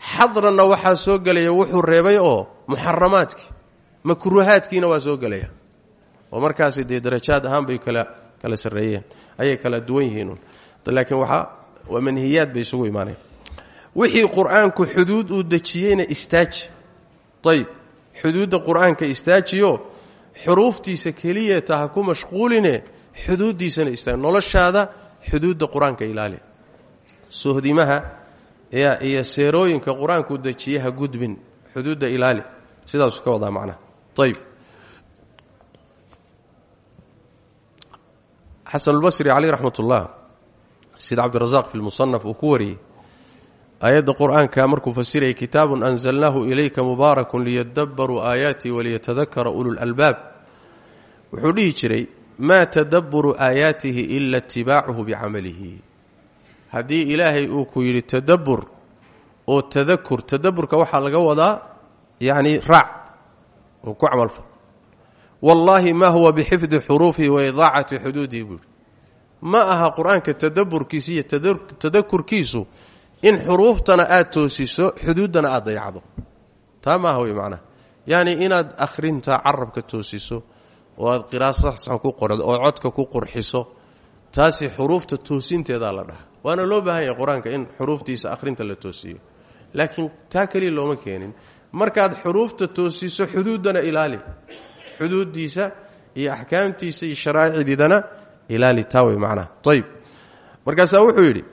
Xadranna waxaa soo gelaya wuxuu reebay oo muxaramaadkii makruuhaadkiina waa soo gelaya. Oo markaasi dee darajaad ahaan bay kala kala sarreeyeen. Ayay kala duwan yihiin laakiin waxaa waa manhiyaad bay isugu imaanaya wixii qur'aanku xuduud uu dejiyeyna istaaji ayb xuduudda qur'aanka istaajiyo xuruuftiisa keliyata ha ku mashquuline xuduuddiisana istaag. Noloshaada xuduudda qur'aanka ilaali. Sohdimaha iyo seerooyinka qur'aanku dejiye ha gudbin xuduudda ilaali. Sidaasuu ka wadaa macnaha ayb xasanulbasri caleyh raxmat ullah sida cabdirasaaq fi lmusanaf uu ku wariyey aayadda qur'aanka markuu fasirayay kitaabun anzalnaahu ilayka mubaarakun liyadabaruu aayaati waliyatadakara ululalbaab wuxuu dhihi jiray maa tadabburu aayaatihi ila itibaacuhu bicamalihi haddii ilaahay uu ku yidhi tadabbur oo tadakur tadaburka waxaa laga wadaa yacni raac oo ku camalfal wallaahi ma huwa bixifdi xuruufihi wa idaacati xuduudihi buu yidhi. Ma aha qur'aanka tadaburkiisa iyo tadakurkiisu in xuruuftana aad toosiso xuduuddana aad dayacdo. Taa maaha wey macnaha. Yacni inaad akhrinta carabka toosiso oo aad qiraas saxsan ku qordo oo codka ku qurxiso taasi xuruufta toosinteedaa la dhaha. Waana loo baahan yahay qur'aanka in xuruuftiisa akhrinta la toosiyo. Laakiin taa keliya looma keenin. Markaad xuruufta toosiso xuduuddana ilaali. Xuduuddiisa iyo axkaamtiisa iyo sharaa'icdiidana ilaali. Taa wey macnaha. Ayb markaasaa wuxuu yidhi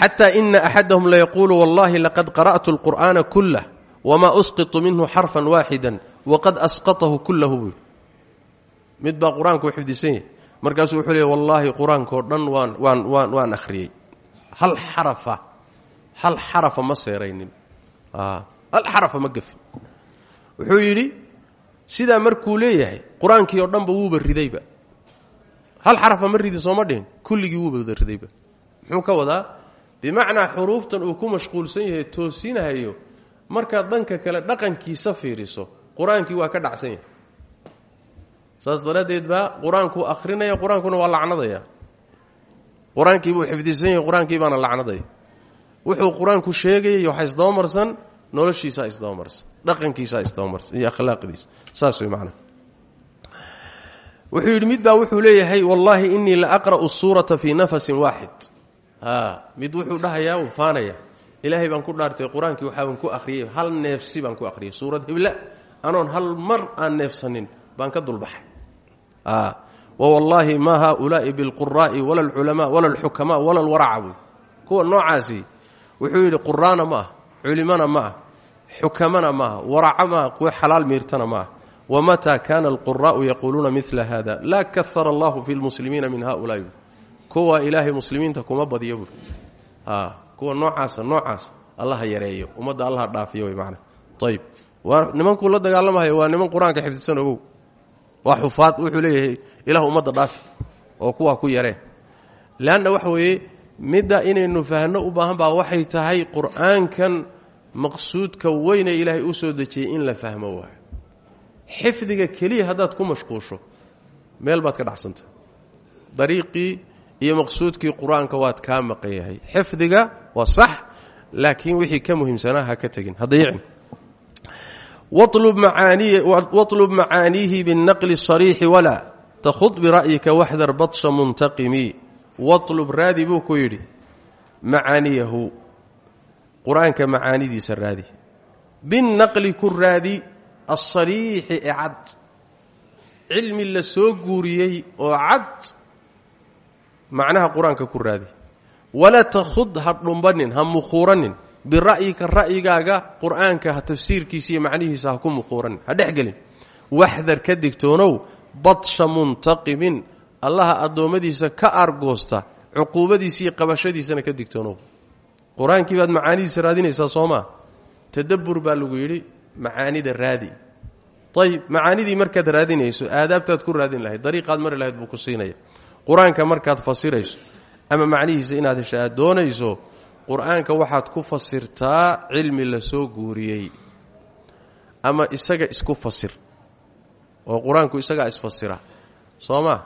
xataa ina axadahum layaquulu wallahi laqad qara'tu alqur'aana kullah wamaa usqitu minhu xarfan waaxida waqad asqatahu kullahu buu mid baa qur'aanku xifdisan yahay markaasuu wuxuu leey wallaahi qur'aankao dhan waan waan waan waan akhriyey hal xarafa hal xarafa ma seeraynin hal xarafa ma gafin wuxuu yidhi sidaa markuu leeyahay qur'aankii oo dhanba wuuba ridayba hal xarafa ma ridi sooma dhihin kulligii wuuba ridayba muxuu ka wadaa bimacnaa xuruuftan uu ku mashquulsan yahay toosinahayo markaad dhanka kale dhaqankiisa fiiriso qur'aankii waa ka dhacsan yahay. Saas daraaddeed baa qur'aankuu akhrinaya qur'aankuna waa lacnadaya. Qur'aankii buu xifdisan yahay qur'aankii baana lacnadaya. Wuxuu qur'aanku sheegayay waxaa isdabamarsan noloshiisaa isdabamarsan dhaqankiisaa isdabamarsan iyo akhlaaqdiisa. Saas way macnaa. Wuxuu yidhi baa wuxuu leeyahay wallaahi innii la aqra'u suurata fii nafasin waaxid mid wuxuu dhahayaa uu faanaya. Ilaahay baan ku dhaartay qur'aankii ku akhriyey hal neefsi baan ku akhriyey. Suurad hibla anoon hal mar aan neefsanin baan ka dulbaxay. Wawallaahi maa haaulaa'i bilquraa'i wala alculamaa wala alxukamaa wala alwaraca buy kuwa noocaasi wuxuu yidhi quraana ma culimana ma ah xukamana maaha waraca maaha miirtana maaha wamataa kana alquraa'u yaquuluuna mila hada laa kahara allahu fi lmuslimiina min haulaai kuwa ilaahay muslimiinta kuma badiyo buuri kuwa noocaasa noocaas allaha yareeyo ummadda allaha dhaafiyo ayib waa nimankuu la dagaalamahayo waa niman qur'aanka xifdisan ogow. Waa xufaad wuxuu leeyahay ilah ummadda dhaafi oo kuwaa ku yaree. Leanna waxa weeye midda inaynu fahno u baahan baa waxay tahay qur'aankan maqsuudka weyne ilaahay u soo dejiyey in la fahmo waayo xifdiga keliya haddaad ku mashquusho meel baad ka dhacsanta dariiqii iyo maqsuudkii qur'aanka waad kaa maqan yahay xifdiga waa sax laakiin wixii ka muhiimsanaa ha ka tegin. Hadayicin watlub macaaniihi binnaqli sariixi walaa takhud bira'yika waxdar badsha muntaqimi. Watlub raadi buu ku yidhi macaaniyahu. Qur'aanka macaanidiisa raadi. Binnaqli ku raadi asariixi ee cad. Cilmi la soo guuriyey macnaha qur'aanka ku raadi. Walaa takhud ha dhumbanin ha mukhuuranin bira'yika ra'yigaaga qur'aanka ha tafsiirkiisa iyo macnihiisa ha ku mukhuuranin ha dhexgelin. Waxdar ka digtoonow badsha muntaqimin allaha addoommadiisa ka argoosta cuquubadiisa iyo qabashadiisana ka digtoonow. Qur'aankii baad macaanidiisa raadinaysaa soo tadabbur baa lagu yidhi macaanida raadi. Ayib macaanidii markaad raadinayso aadaabtaad ku raadin lahayd dariiqaad mari lahayd buu ku siinaya qur-aanka markaad fasirayso ama macnihiisa inaad hesha aad doonayso qur-aanka waxaad ku fasirtaa cilmi la soo guuriyey ama isaga isku fasir oo qur-aanku isagaa isfasira soo maa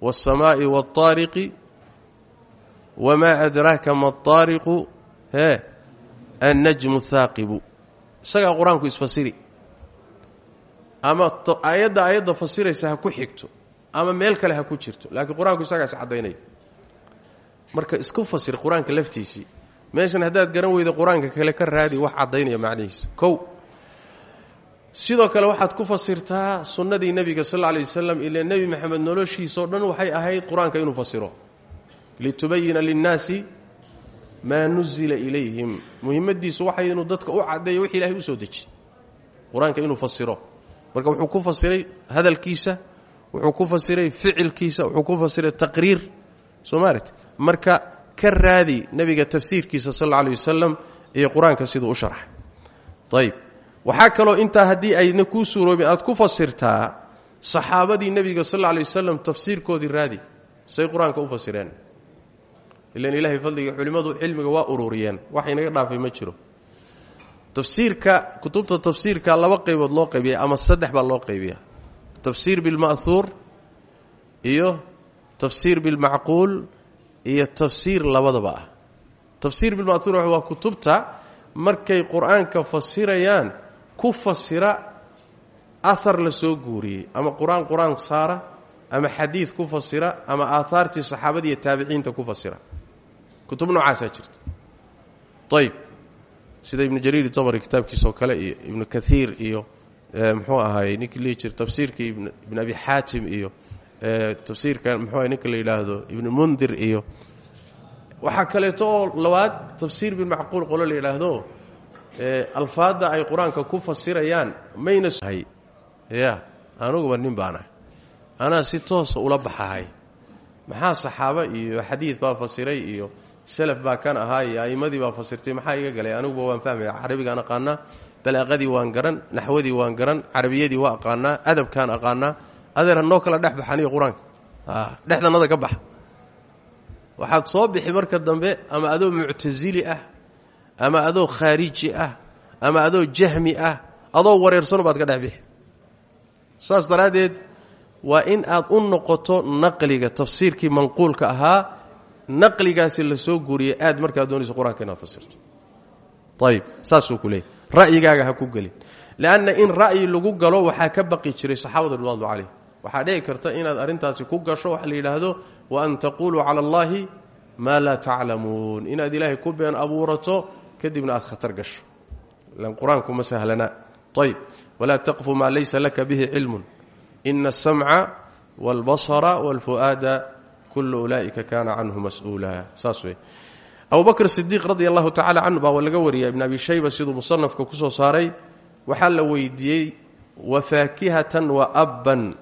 waاsamaa'i waاlطaariqi wamaa adraaka ma aariqu hee annajmu haaqibu isagaa qur-aanku isfasiri ama aayadda aayadda fasiraysa ha ku xigto ama meel kale ha ku jirto. Laakiin qur'aanku isagaa is caddaynaya marka isku fasir qur'aanka laftiisii meeshan haddaad garan weyda qur'aanka kale ka raadi wax caddaynaya macnihiisa. Kow. Sidoo kale waxaad ku fasirtaa sunnadii nebiga sal alla lay wasalam ilaa nebi maxamed noloshiisao dhan waxay ahayd qur'aanka inuu fasiro. Litubayina linnaasi maa nuzila ilayhim. Muhimmadiisu waxay inuu dadka u caddeeyo wix ilahay u soo deji. Qur'aanka inuu fasiro. Marka wuxuu ku fasiray hadalkiisa wuxuu ku fasiray ficilkiisa wuxuu ku fasiray taqriir. Soo marka ka raadi nebiga tafsiirkiisa sal alla alay wasalam iyo qur'aanka siduu u sharxay. Ayb waxaa kaloo intaa haddii ayna kuu suuroobin aad ku fasirtaa saxaabadii nebiga sal alla alay wasalam tafsiirkoodii raadi say qur'aanka u fasireen. Ilan ilahay fadliga culimmadu cilmiga waa ururiyeen wax inaga dhaafay ma jiro. Tafsiirka kutubta tafsiirka laba qaybood loo qaybiya ama saddex baa loo qaybiya tafsiir bilma'huur iyo tafsiir bilmacquul iyo tafsiir labadaba ah tafsiir bilma'huur waa kutubta markay qur'aanka fasirayaan ku fasira ahar la soo guuriyey ama qur'aan qur'aan saara ama xadiid ku fasira ama aahaartii saxaabada iyo taabiciinta ku fasira kutub noocaasaa jirta ayb sida ibnu jariir tabari kitaabkiisaoo kale iyo ibnu kaiir iyo muxuu ahaay ninkii lihi jira tafsiirkii ibn abi xaatim iyo tafsiirka muxuu ahay ninka la yidhaahdo ibnu mundir iyo waxaa kaleeto oo labaad tafsiir bilmacquul qolo la yidhaahdo alfaadda ay qur'aanka ku fasirayaan mayna ya anuguba nin baanahay anaa si toosa ula baxahay. Maxaa saxaabo iyo xadiid baa fasiray iyo salaf baa kan ahaa iyo a'immadii fasirtay maxaa iga galay? Aniguba waan fahmaya carabigaan aqaanaa balaaqadii waan garan naxwadii waan garan carabiyadii waa aqaanaa adabkaan aqaanaa adeer hanoo kala dhex baxaniyo qur'aanka. Dhexdannada ka baxa. Waxaad soo bixi marka dambe ama adoo muctasili ah ama adoo khaariji ah ama adoo jahmi ah adoo wareersano baad ka dhex bixi. Saas daraaddeed waa in aad u noqoto naqliga tafsiirkii manquulka ahaa naqligaasi la soo guuriyay aad markaad doonayso qur'aanka inaad fasirto. Ayib saasuu ku leeyay ra'yigaaga ha ku gelin. Leanna in ra'yi lagu galo waxaa ka baqi jiray saxaabada ridwaanu calayh waxaa dhici karta inaad arrintaasi ku gasho waxa la yidhaahdo wa an taquluu cala allahi maa laa taclamuun. Inaad ilaahay ku been abuurato kadibna aad khatar gasho. Ilan qur'aanku ma sahlana. Ayb walaa taqfu maa laysa laka bihi cilmun. Ina asamca wاlbasra wاlfu'aada kulu ulaa'ika kaana canhu mas'uula. Saas wey abu bakr sidiiq radi allahu tacala canhu baa laga wariya ibn abi shayba siduu musanafka ku soo saaray. Waxaa la weydiiyey wa faakihatan wa abban.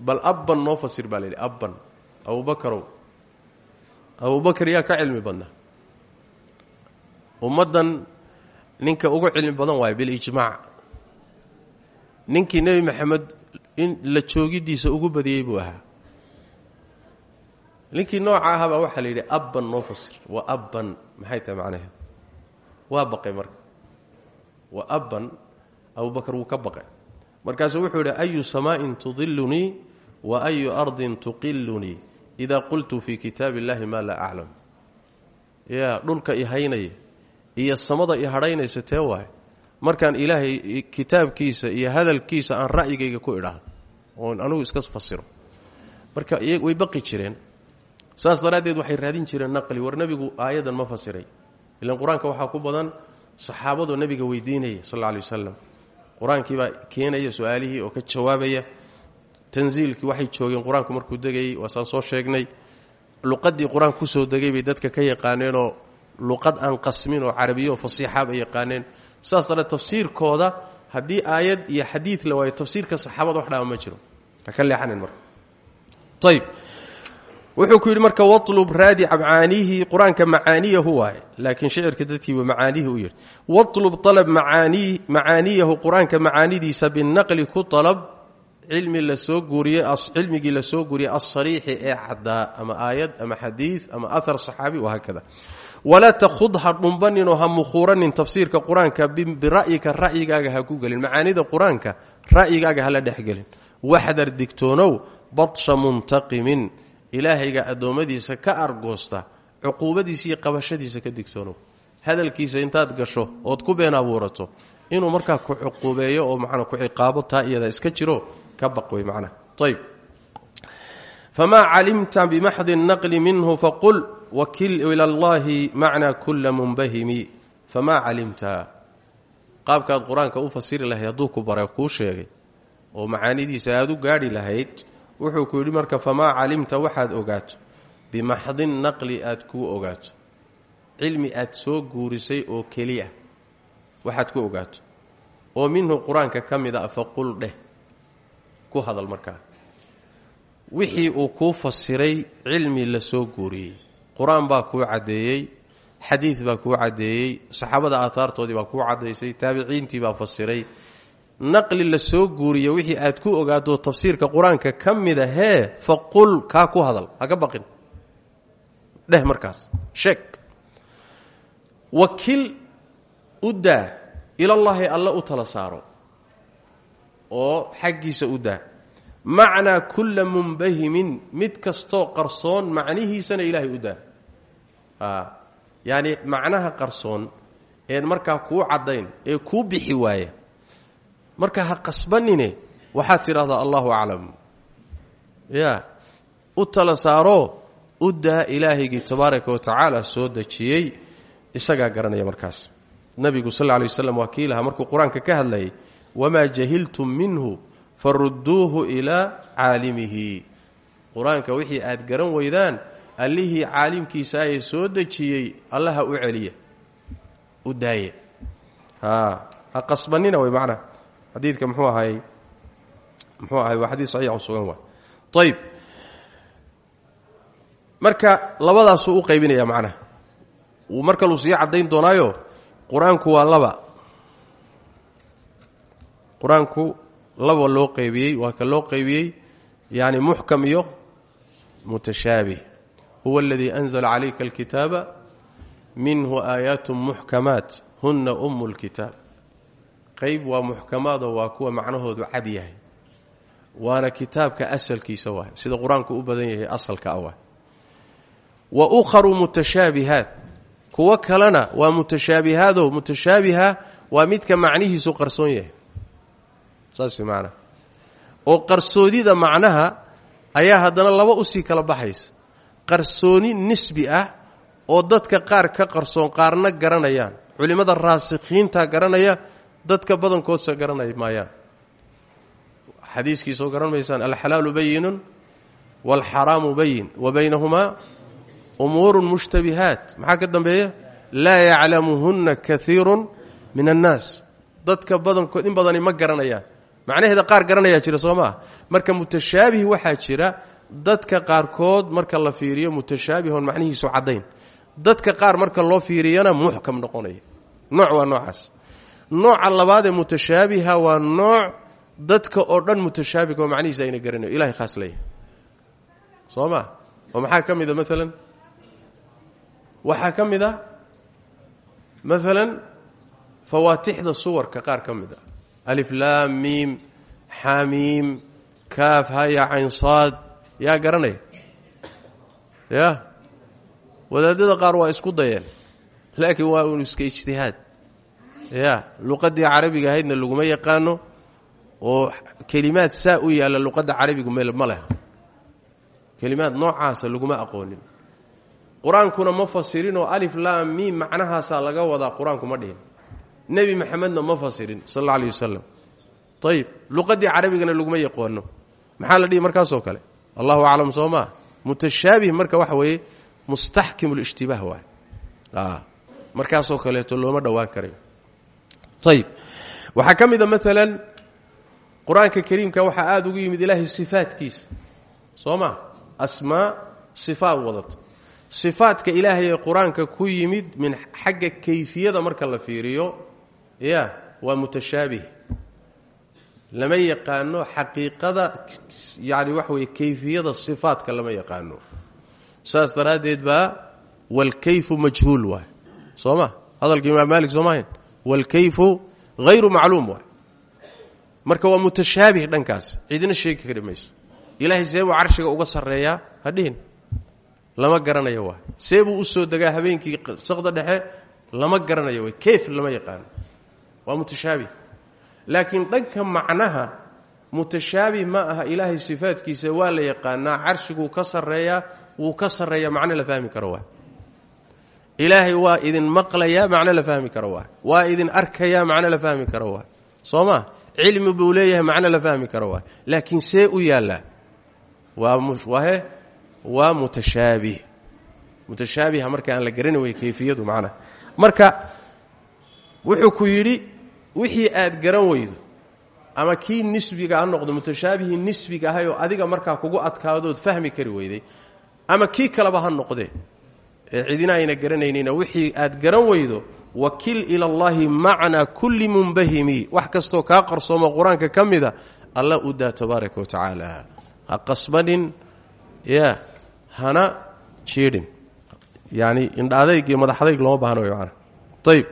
Bal abban noo fasir baa la yidhi abban. Abubakarow abubakar yaa ka cilmi badnaa. Ummaddan ninka ugu cilmi badan waayo bilijmaac ninkii nebi maxamed in la joogiddiisa ugu badiyey buu ahaa ninkii nooca ahaabaa waxaa la yidhi abban noo fasir wa abban maxay tahay macnaheed waa baqay marka. Wa abban abubakar wuu ka baqay. Markaasuu wuxuu yidhi ayu samaa'in tudilunii wa ayu ardin tuqilunii idaa qultu fii kitaabi illahi maa laa aclam. Yaa dhulka i iyo samada i tee waaye. Markaan ilaahay kitaabkiisa iyo hadalkiisa aan ra'yigayga ku idhaahdo oon anugu iska fasiro marka way baqi jireen saas daraaddeed waxay raadin jireen naqli war nebigu aayadan ma fasiray. Ilan qur'aanka waxaa ku badan saxaabadoo nebiga weydiinaya sal alla alay wasalam qur'aankii baa keenaya su'aalihii oo ka jawaabaya tansiilkii waxay joogeen qur'aanku markuu degayey waasaan soo sheegnay luqaddii qur'aanka ku soo degay bay dadka ka yaqaaneenoo luqad aan qasmin oo carabiyo fasiixa bay yaqaaneen. Saas daree tafsiirkooda haddii aayad iyo xadiid la waayo tafsiirka saxaabada wax dhaama ma jiro. Ha ka leexanin marka. Ayb wuxuu ku yidhi marka watlub raadi macaaniihi qur'aanka macaaniyahu waaye. Laakiin shicirka dadkiiba macaanihi u yidhi watlub alab macaaniyahu qur'aanka macaanidiisa binaqli ku alab cilmi la soo guuriyey cilmigii la soo guuriyey alsariixi ee caddaa ama aayad ama xadiid ama ahar saxaabi wahaakada walaa takhud ha dhumbaninoo ha mukhuuranin tafsiirka qur'aanka bira'yika ra'yigaaga ha ku gelin. Macaanida qur'aanka ra'yigaaga hala dhexgelin waxdar digtoonow badsha muntaqimin ilaahayga addoommadiisa ka argoosta cuquubadiisa qabashadiisa ka digtoonow hadalkiisa intaad gasho ood ku been abuurato. Inuu markaa ku cuquubeeyo oo macnaa ku ciqaabo taa iyada iska jiro ka baq wey macnaha ayb famaa calimta bimaxdi naqli minhu faqul wakil ila allahi macnaa kula munbahimi. Famaa calimta. Qaabkaad qur'aanka u fasiri lahayd hadduu ku bare kuu sheegay. Oo macaanidiisa aada u gaadhi lahayd wuxuu ku yidhi marka famaa calimta waxaad ogaato? Bimaxdin naqli aad kuu ogaato. Cilmi aad soo guurisay oo keliya waxaad ku ogaato. Oo minhu qur'aanka ka mid a faqul dheh. Ku hadal markaa. Wixii uu kuu fasiray cilmi la soo guuriyey. Qur'aan baa kuu caddeeyey xadiid baa kuu caddeeyey saxaabada aahaartoodii baa kuu caddaysay taabiciintii baa fasiray naqli la soo guuriyo wixii aad ku ogaato tafsiirka qur'aanka ka mida hee faqul kaa ku hadal haka baqin. Dheh markaas. Sheeg. Wakil u daa ilallaahi alle u tala saaro. Oo xaggiisa u daa. Macnaa kulla munbahimin mid kastoo qarsoon macnihiisana ilaahay u daa. Yacni macnaha qarsoon een markaa kuu caddayn ee kuu bixi waaya marka ha qasbanine waxaad tidhahdaa allahu aclam. Ya u tala saaroo u daa ilaahaygii tabaaraka wa tacaala soo dejiyey isagaa garanaya markaas. Nabigu sal lla lay waslam waa markuu qur'aanka ka hadlayay wamaa jahiltum minhu farudduuhu ilaa caalimihi. Qur'aanka wixii aad garan weydaan allihii caalimkiisa ee soo dejiyey allaha u celiya u daaya ha qasbanina way macnaha xadiidka muxuu ahaayey muxuu ahay waa xadiid saxiix sugan waa ayb marka labadaasuu u qaybinaya macnaha. Wuu mar kaluu sii caddayn doonaayo qur'aanku waa laba. Qur'aanku laba loo qaybiyey waa ka loo qaybiyey yani muxkam iyo mutashaabih huwa aladii anzla calayka alkitaaba minhu aayaat muxkamaat huna umu lkitaab qayb waa muxkamaadoo waa kuwa macnahoodu cad yahay. Waana kitaabka asalkiisa waay sida qur'aanku u badan yahay asalka ah wa ukharu mutashaabihaat kuwo kalena waa mutashaabihaado mutashaabiha waa midka macnihiisu qarsoon yahay. Saas maanaa oo qarsoodida macnaha ayaa haddana laba u sii kala baxaysa. Qarsooni nisbi ah oo dadka qaar ka qarsoon qaarna garanayaan. Culimmada raasikhiinta garanaya dadka badankoodsa garanay maayaan xadiiskiisoo garan maysaan alxalaalu bayinun waalxaraamu bayin wa baynahumaa umuurun mushtabihaat. Maxaa ka dambeeya? Laa yaclamuhunna kaiirun min annaas dadka badankood in badani ma garanayaan. Macnaheeda qaar garanayaa jira soo maa marka mutashaabih waxaa jira dadka qaarkood marka la fiiriyo mutashaabihon macnihiisu caddayn. Dadka qaar marka loo fiiriyana muxkam noqonaya. Nooc waa noocaas nooca labaad ee mutashaabiha waa nooc dadka oo dhan mutashaabih oo macnihiisa ayna garanayo. Ilahay khaas leeyahay. Soo ma? Oo maxaa ka mid a? Maalan waxaa ka mid a? Maalan fawaatixda suwarka qaar ka mid a. Alif laam miim xamiim kaaf haya cayn saad. Yaa garanaya ya wadaadada qaar waa isku dayeen laakiin waa unu iska ijtihaad ya luqaddii carabiga ahaydna laguma yaqaano oo kelimaad saa u yaalla luqadda carabigu meel ma leh. Kelimaad noocaasa laguma aqoonin. Qur'aankuna ma fasirin oo alif laam miim macnahaasaa laga wadaa qur'aanku ma dhihin. Nebi maxamedna ma fasirin sal alla aleyh wasalam ayib luqaddii carabigana laguma yaqoono maxaa la dhihi markaasoo kale? Allahu aclam soo maa mutashaabih marka waxa weeye mustaxkim lishtibaah waay. Markaasoo kaleeto looma dhowaan karayo ayib waxaa ka mid a maalan qur'aanka kariimka waxaa aada ugu yimid ilaahay sifaadkiisa soo ma? Asmaa sifaad wadata sifaadka ilaahay ee qur'aanka ku yimid min xagga kayfiyada marka la fiiriyo ya waa mutashaabih lama yaqaano xaqiiqada yani waxa weye kayfiyada sifaadka lama yaqaano. Saas daraaddeed baa walkayfu majhuul waay. Soo ma? Hadalka imaam maalik soo walkayfu hayru macluum waay marka waa mutashaabih dhankaas cidina sheegi kari mayso ilaahay see carshiga uga sarreeyaa ha dhihin lama garanayo waay see buu u soo degaa habeenkii saqda dhexe lama garanayo waay kayf lama yaqaano waa mutashaabih laakiin dhanka macnaha mutashaabih ma aha ilaahay sifaadkiisa waa la yaqaanaa carshiguu ka sarreeyaa wuu ka sarreeya macno la fahmi karo waay ilaahay waa idin maqlayaa macno la fahmi karo waay waa idin arkayaa macno la fahmi karo waay soo ma cilmi buu leeyahay macno la fahmi karo waay laakiin see u yaallaa waawahe waa mutashaabih mutashaabiha marka aan la garani way kayfiyadu macnaha marka wuxuu ku yidhi wixii aad garan weydo ama kii nisbiga ha noqdo mutashaabihii nisbiga ahay oo adiga markaa kugu adkaadood fahmi kari weyday ama kii kaleba ha noqdee ee cidina ayna garanaynina wixii aad garan weydo wakil ila allahi macna kulli munbahimi. Wax kastoo kaa qarsoomo qur'aanka ka mida alla u daa tabaaraka wa tacaala. Ha qasbanin ya hana jiidhin. Yani indhaadayg iyo madaxadayg looma baahna way maana ayb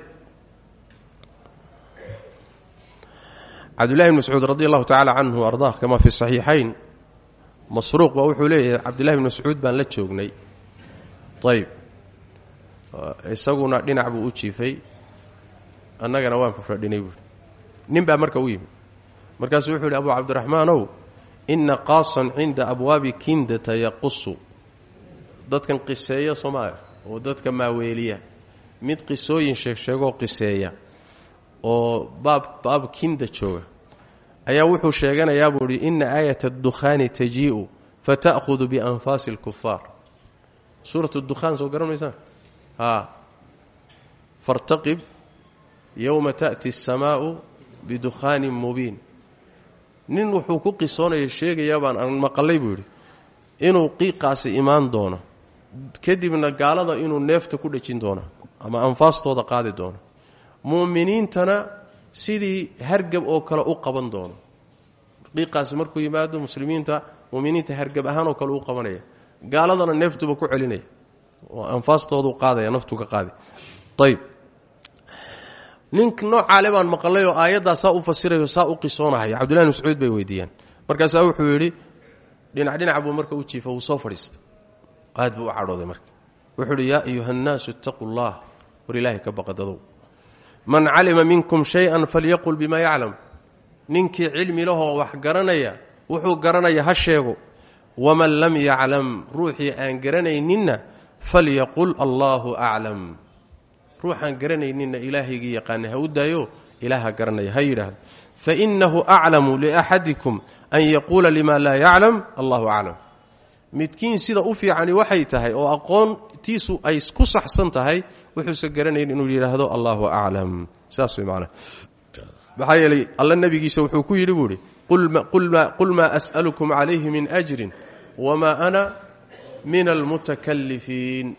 cabdullahi bn mascuud radi allahu tacala canhu ardah kama fi saxiixayn masruuq baa wuxuu leeyahay cabdullahi bn mascuud baan la joognay. Ayb isaguna dhinac buu u jiifay. Annagana waan fafadhinay buui nin baa marka u yimid. Markaasuu wuxuu yidhi abu cabdiraxmaanow inna qaasan cinda abwaabi kindata yaqusu dadkan qiseeya soomaaliya oo dadka maaweeliya. Mid qisooyin sheegsheegoo qiseeya oo baab baab kinda jooga. Ayaa wuxuu sheeganayaa buu ihi inna aayata addukhaani tajii'u fata'khudu bianfaasi alkufaar suurat dukhaan soo garan fartaqib yowma ta'ti الsamaa'u bidukhaanin mubiin nin wuxuu ku qisoonaya sheegayaa baan aan maqalay buu yidhi inuu qiiqaasi imaan doono kadibna gaalada inuu neefta ku dhejin doono ama anfaastooda qaadi doono. Mu'miniintana sidii hargab oo kale u qaban doono. Qiiqaasi markuu yimaado muslimiinta muminiinta hargab ahaan oo kale u qabanaya. Gaaladana neeftuba ku celinaya oo anfaastoodu qaadaya naftu ka qaadi. Ayb nink noocaale baan maqalay oo aayaddaa saa u fasirayo saa u qisoonahaya cabdullahi mascuud bay weydiiyeen markaasaa wuxuu yidhi dhinac dhinac buu marka u jiifa wuu soo fadhiistay. Aad buu u cadhooday marka. Wuxuu yidhi yaa ayuha nnaasu ittaquu llah war ilaahay ka baqadadow man calima minkum shay-an falyaqul bima yaclam. Ninkii cilmi lahoo wax garanaya wuxuu garanaya ha sheego. Waman lam yaclam. Ruuxii aan garanayninna falyaqul allaahu aclam ruuxaan garanayninna ilaahaygii yaqaana ha u daayo ilaaha garanaya ha yidhaahdo fainahu aclamu liaxadikum an yaquula lima laa yaclam allahu aclam midkiin sida u fiicani waxay tahay oo aqoontiisu ay ku saxsan tahay wuxuusa garanayn inuu yidhaahdo allahu aclam saas way macnaha maxaa yeelay wuxuu ku yidhi buu idhi qul maa as'alukum calayhi min ajrin wamaa ana min almutakalifiin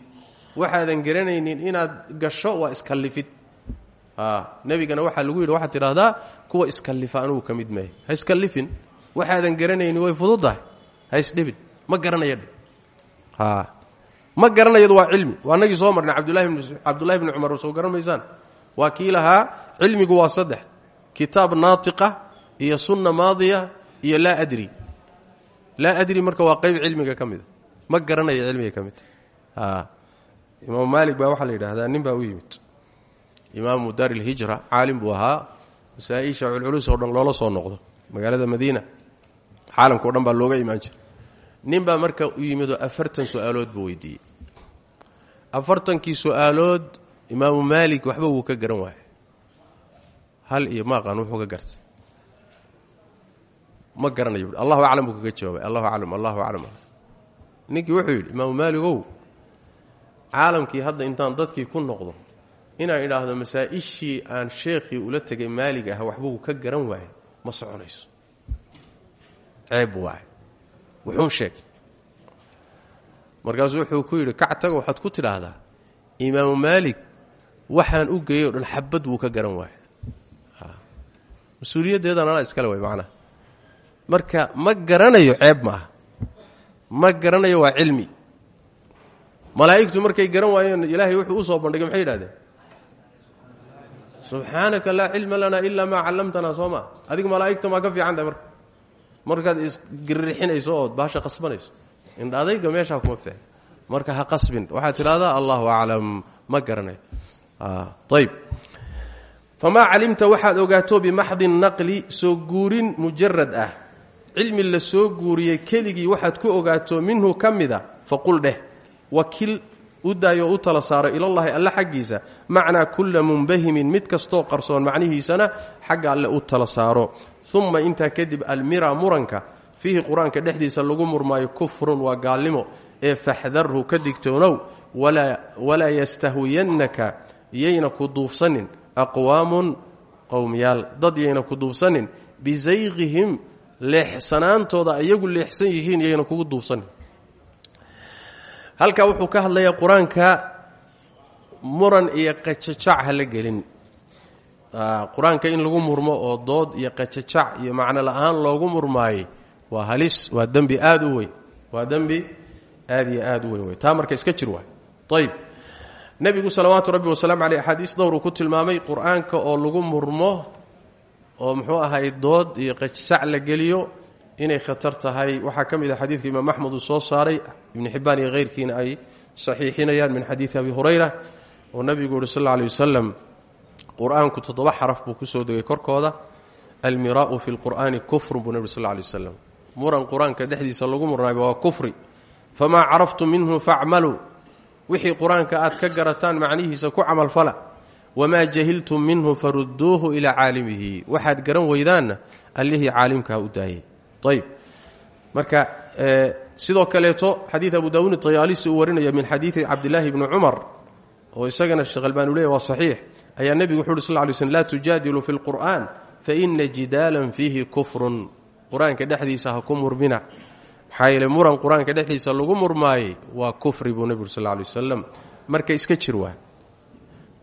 waxaadan garanaynin inaad gasho waa iskallifid. Nebigana waxaa lagu yidhi waxaad tidhaahdaa kuwa iskallifa anugu ka mid maahay ha iskallifin. Waxaadan garanaynin way fududdahay ha isdhibin. Ma garanaya dhe ma garanayadu waa cilmi. Waa nagii soo marnay cabdullahi bni cumar soo garan maysaan? Waa kii lahaa cilmigu waa saddex. Kitaab naatiqa iyo sunna maadiya iyo laa adri. Laa adri marka waa qayb cilmiga ka mida ma garanaya cilmiga ka midta imaamu maalik baa waxaa la yidhaahdaa nin baa u yimid. Imaamu daar ilhijra caalim buu ahaa. Masaa-isha culculus oo dhan loola soo noqdo magaalada madiina. Caalamka o dhan baa looga imaan jira nin baa marka u yimidoo afartan su'aalood buu weydiiyey. Afartankii su'aalood imaamu maalik waxba wuu ka garan waayay hal iyo maaqaan wuxuu ka gartay. Ma garanayo buui allahu aclam buu kaga jawaabay. Allahu aclam allahu aclam ninkii wuxuu yidhi imaamu maaligow caalamkii hadda intaan dadkii ku noqdo inaan idhaahdo masaa-ishii aan sheekhii ula tegay maalig ah waxbuu ka garan waayay ma soconayso. Ceeb waay wuxuun sheeg markaasuu wuxuu ku yidhi kac tago waxaad ku tidhaahdaa imaamu maalik waxaan u geeyey o dhan xabad wuu ka garan waaya mas'uuliyaddeedan anaa iskale marka ma garanayo ceeb ma ma garanayo waa cilmi. Malaa'igtu markay garan waayeen ilaahay wuxuu u soo bandhigay maxay yidhahdeen subxaanaka laa cilma lanaa ilaa maa callamtanaa soo maa adiga malaa'igta maa ka fiican tahay marka? Markaad isgiririxinayso ood baasha qasbanayso. Indhaadayga meeshaa kuma fiican. Marka ha qasbin. Waxaad tidhahdaa allahu aclam ma garanayo. Ayb famaa calimta waxaad ogaato bimaxdi naqli soo guurin mujarad ah cilmi la soo guuriyey keligii waxaad ku ogaato minhu ka mida faqul dheh wakil u daayo u tala saaro ilallahi alle xaggiisa macnaa kulla munbahimin mid kastoo qarsoon macnihiisana xagga alle u tala saaro. Uma intaa kadib almira muranka fiihi qur'aanka dhexdiisa lagu murmaayo kufrun waa gaalnimo ee faxdarhu ka digtoonow walaa yastahwiyannaka yayna ku duufsanin aqwaamun qowmiyaal dad yayna ku duufsanin bisayqihim leexsanaantooda iyagu leexsan yihiin yayna kugu duufsanin halkaa wuxuu ka hadlayaa qur'aanka muran iyo qajajac ha la gelin. Qur'aanka in lagu murmo oo dood iyo qajajac iyo macno la'aan loogu murmaayey waa halis waa dembi aada u weyn waa dembi aad iyo aada u weyn wey taa marka iska jir waay. Ayb nebigu salawaatu rabbi wasalaamu caleyh axaadiis dhowruu ku tilmaamay qur'aanka oo lagu murmo oo muxuu ahay dood iyo qajajac la geliyo inay khatar tahay. Waxaa ka mid ah xadiidka imaam axmed uu soo saaray ibni xibbaan iyo keyrkiina ay saxiixinayaan min xadiidi abi hurayra oo nebigu uhi sal alla aley wasalam qur'aanku toddoba xaraf buu ku soo degay korkooda. Almiraa'u fi lqur'aani kufrun buu nebi sal lla aley wasalam muran qur'aanka dhexdiisa lagu murnaayba waa kufri. Famaa caraftum minhu facmaluu wixii qur'aanka aad ka garataan macnihiisa ku camalfala wamaa jahiltum minhu farudduuhu ilaa caalimihi waxaad garan weydaanna allihii caalimkaha u daayay marka sidoo kaleeto xadiid abu daawuud tayaalisi uu warinaya min xadiidi cabdilaahi bni cumar oo isagana sheekh albaani u leeyahy waa saxiix. Ayaa nebigu wuxu uhi sal ly slm laa tujaadilu fi lqur'an faina jidaalan fiihi kufrun. Qur'aanka dhexdiisa ha ku murmina. Maxaa muran qur'aanka dhexdiisa lagu murmaayey waa kufri buu nebigu sal lay wasalam marka iska jir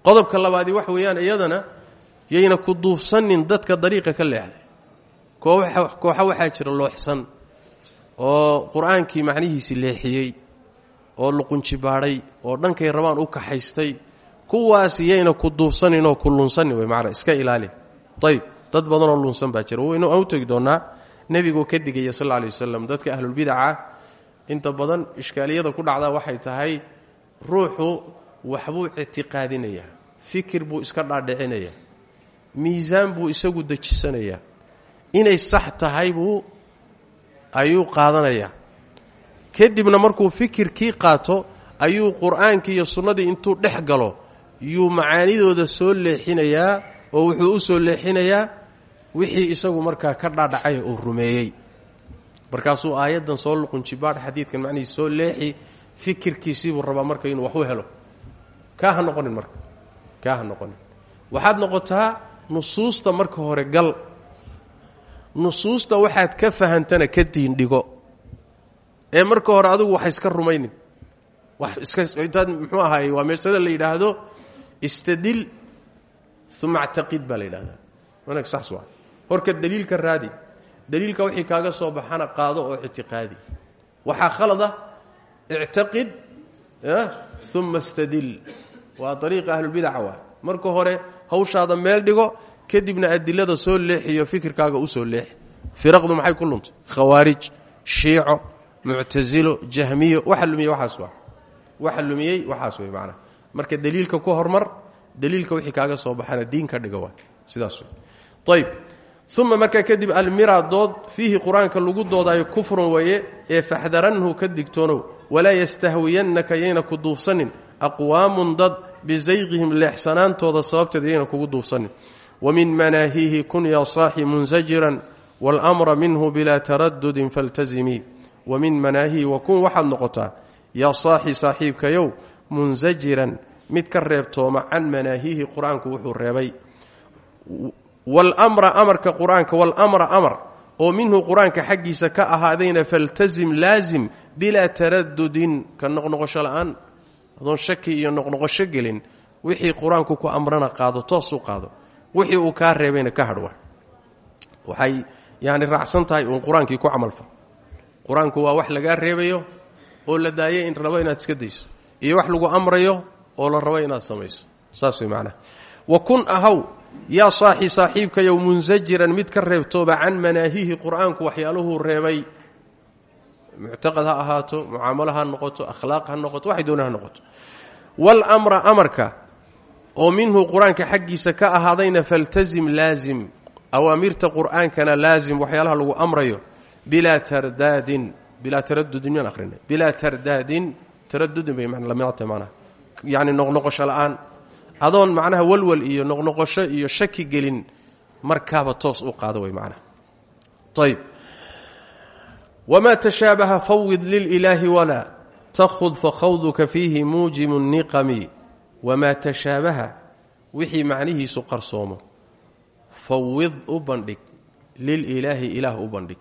qodobka labaadii wax weeyaan iyadana yayna ku duufsanin dadka dariiqa ka leexday. Kooxa waxaa jira looxsan oo qur'aankii macnihiisii leexiyey oo luqunjibaadhay oo dhankay rabaan u kaxaystay. Kuwaas yayna ku duufsanin oo ku lunsanin wey iska ilaali ayb dad badanoo lunsan baa jira. Waynu aan u tegi nebiguu ka digaya sal alla alay wasalam dadka ahlulbidaca inta badan ishkaaliyada ku dhacdaa waxay tahay ruuxu waxbuu ictiqaadinayaa fikir buu iska dhaadhicinayaa miisaan buu isagu dejisanayaa inay sax tahay buu ayuu qaadanayaa kadibna markuu fikirkii qaato ayuu qur'aankii iyo sunnadii intuu dhex galo yuu macaanidooda soo leexinayaa oo wuxuu u soo leexinayaa wixii isagu markaa ka dhaadhacay uu rumeeyey. Markaasuu aayaddan soo luqunjibaadh xadiidkan macnihiis soo leexi fikirkiisiibuu rabaa marka inuu wax u helo. Kaa ha noqonin marka kaa ha waxaad noqotaa nusuusta marka hore gal. Nusuusta waxaad ka fahantana ka diindhigo. Ee marka hore adigu wax iska rumaynin. Wax iskaintaad muxuu ahaay waa meesada la yidhaahdo istadil uma actaqid baa la wanag saas waa horka daliilka raadi daliilka wixii kaaga soo baxana qaado oo ictiqaadi. Waxaa khalada ictaqid uma istadil waa ariiqa ahlulbidaca waa marka hore hawshaada meel dhigo kadibna adilada soo leexiyo fikirkaaga u soo leexi. Firaqdu maxay ku luntay? Khawaarij shiico muctasilo jahmiyo waxa lumiyey waxaas waa. Waxa lumiyey waxaas wey macnaha marka daliilka ku hormar daliilka wixii kaaga soo baxana diin dhiga waa sidaas wey ayb uma markaa kadib almiraa dood fiihi qur'aanka lagu doodaayo kufrun weeye ee faxdaranhu ka digtoonow walaa yastahwiyannaka yayna ku duufsanin aqwaamun dad bisayqihim leexsanaantooda sababteed yayna kugu duufsanin wamin manaahiihi kun yaa saaxi munsajiran wاlmra minhu bilaa taradudin faltazimii wamin manaahihi wa kun waxaad noqotaa yaa saaxi saaxiibkayow munsajiran mid ka reebtooma can manaahiihi qur'aanku wuxuu reebay. Wlmra amarka qur'aanka wlmra amar oo minhu qur'aanka xaggiisa ka ahaadayna faltazim laazim bilaa taradudin ka noqnoqosho la'aan adoon shaki iyo noqnoqosho gelin wixii qur'aanku ku amrana qaado toos u qaado. Wixii uu kaa reebayna ka hadhwa waxay yani raacsan tahay uun qur'aankii ku camalfal qur'aanku waa wax lagaa reebayo oo la daayay in rabo inaad iska dayso iyo wax lagu amrayo oo la rabo inaad samayso. Saas way macnaha wa kun ahaw yaa saaxi saaxiibkayow munsajiran mid ka reebtooba can manaahihi qur'aanku waxyaaluhuu reebay muctaqad ha ahaato mucaamalo ha noqoto akhlaaq ha noqoto waxay doona ha noqoto. Waalmra amarka oo minhu qur'aanka xaggiisa ka ahaadayna faltazim laazim awaamirta qur'aankana laazim waxyaalaha lagu amrayo bilaa tardaadin bilaa taradudin miyaan arinay bilaa tardaadin taradudin bay lamidata manaa yani noqnoqosho la'aan. Adoon macnaha walwal iyo noqnoqosho iyo shaki gelin markaaba wamaa tashaabaha fawid lililaahi walaa takhud fakhawduka fiihi muujimu niqami wamaa tashaabaha wixii macnihiisu qarsoomo fawid u bandhig lililaahi ilaah u bandhig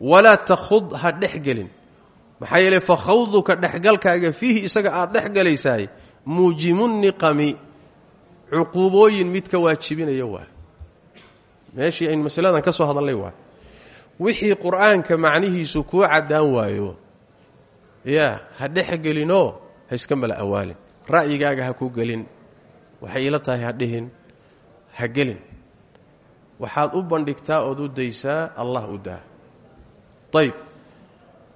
walaa takhud ha dhex gelin maxaa yeele fakhawduka dhexgalkaaga fiihi isaga aad dhex galaysaay muujimu niqami cuquubooyin mid ka waajibinaya waay meeshii aynu masaladan ka soo hadallay waay wixii qur'aanka macnihiisu kuu caddaan waayo. Yaa ha dhex ha iska mala awaalin. Ra'yigaaga ha ku gelin. Waxay ila tahay ha dhihin ha gelin. Waxaad u bandhigtaa ood u daysaa allah u daa. Ayb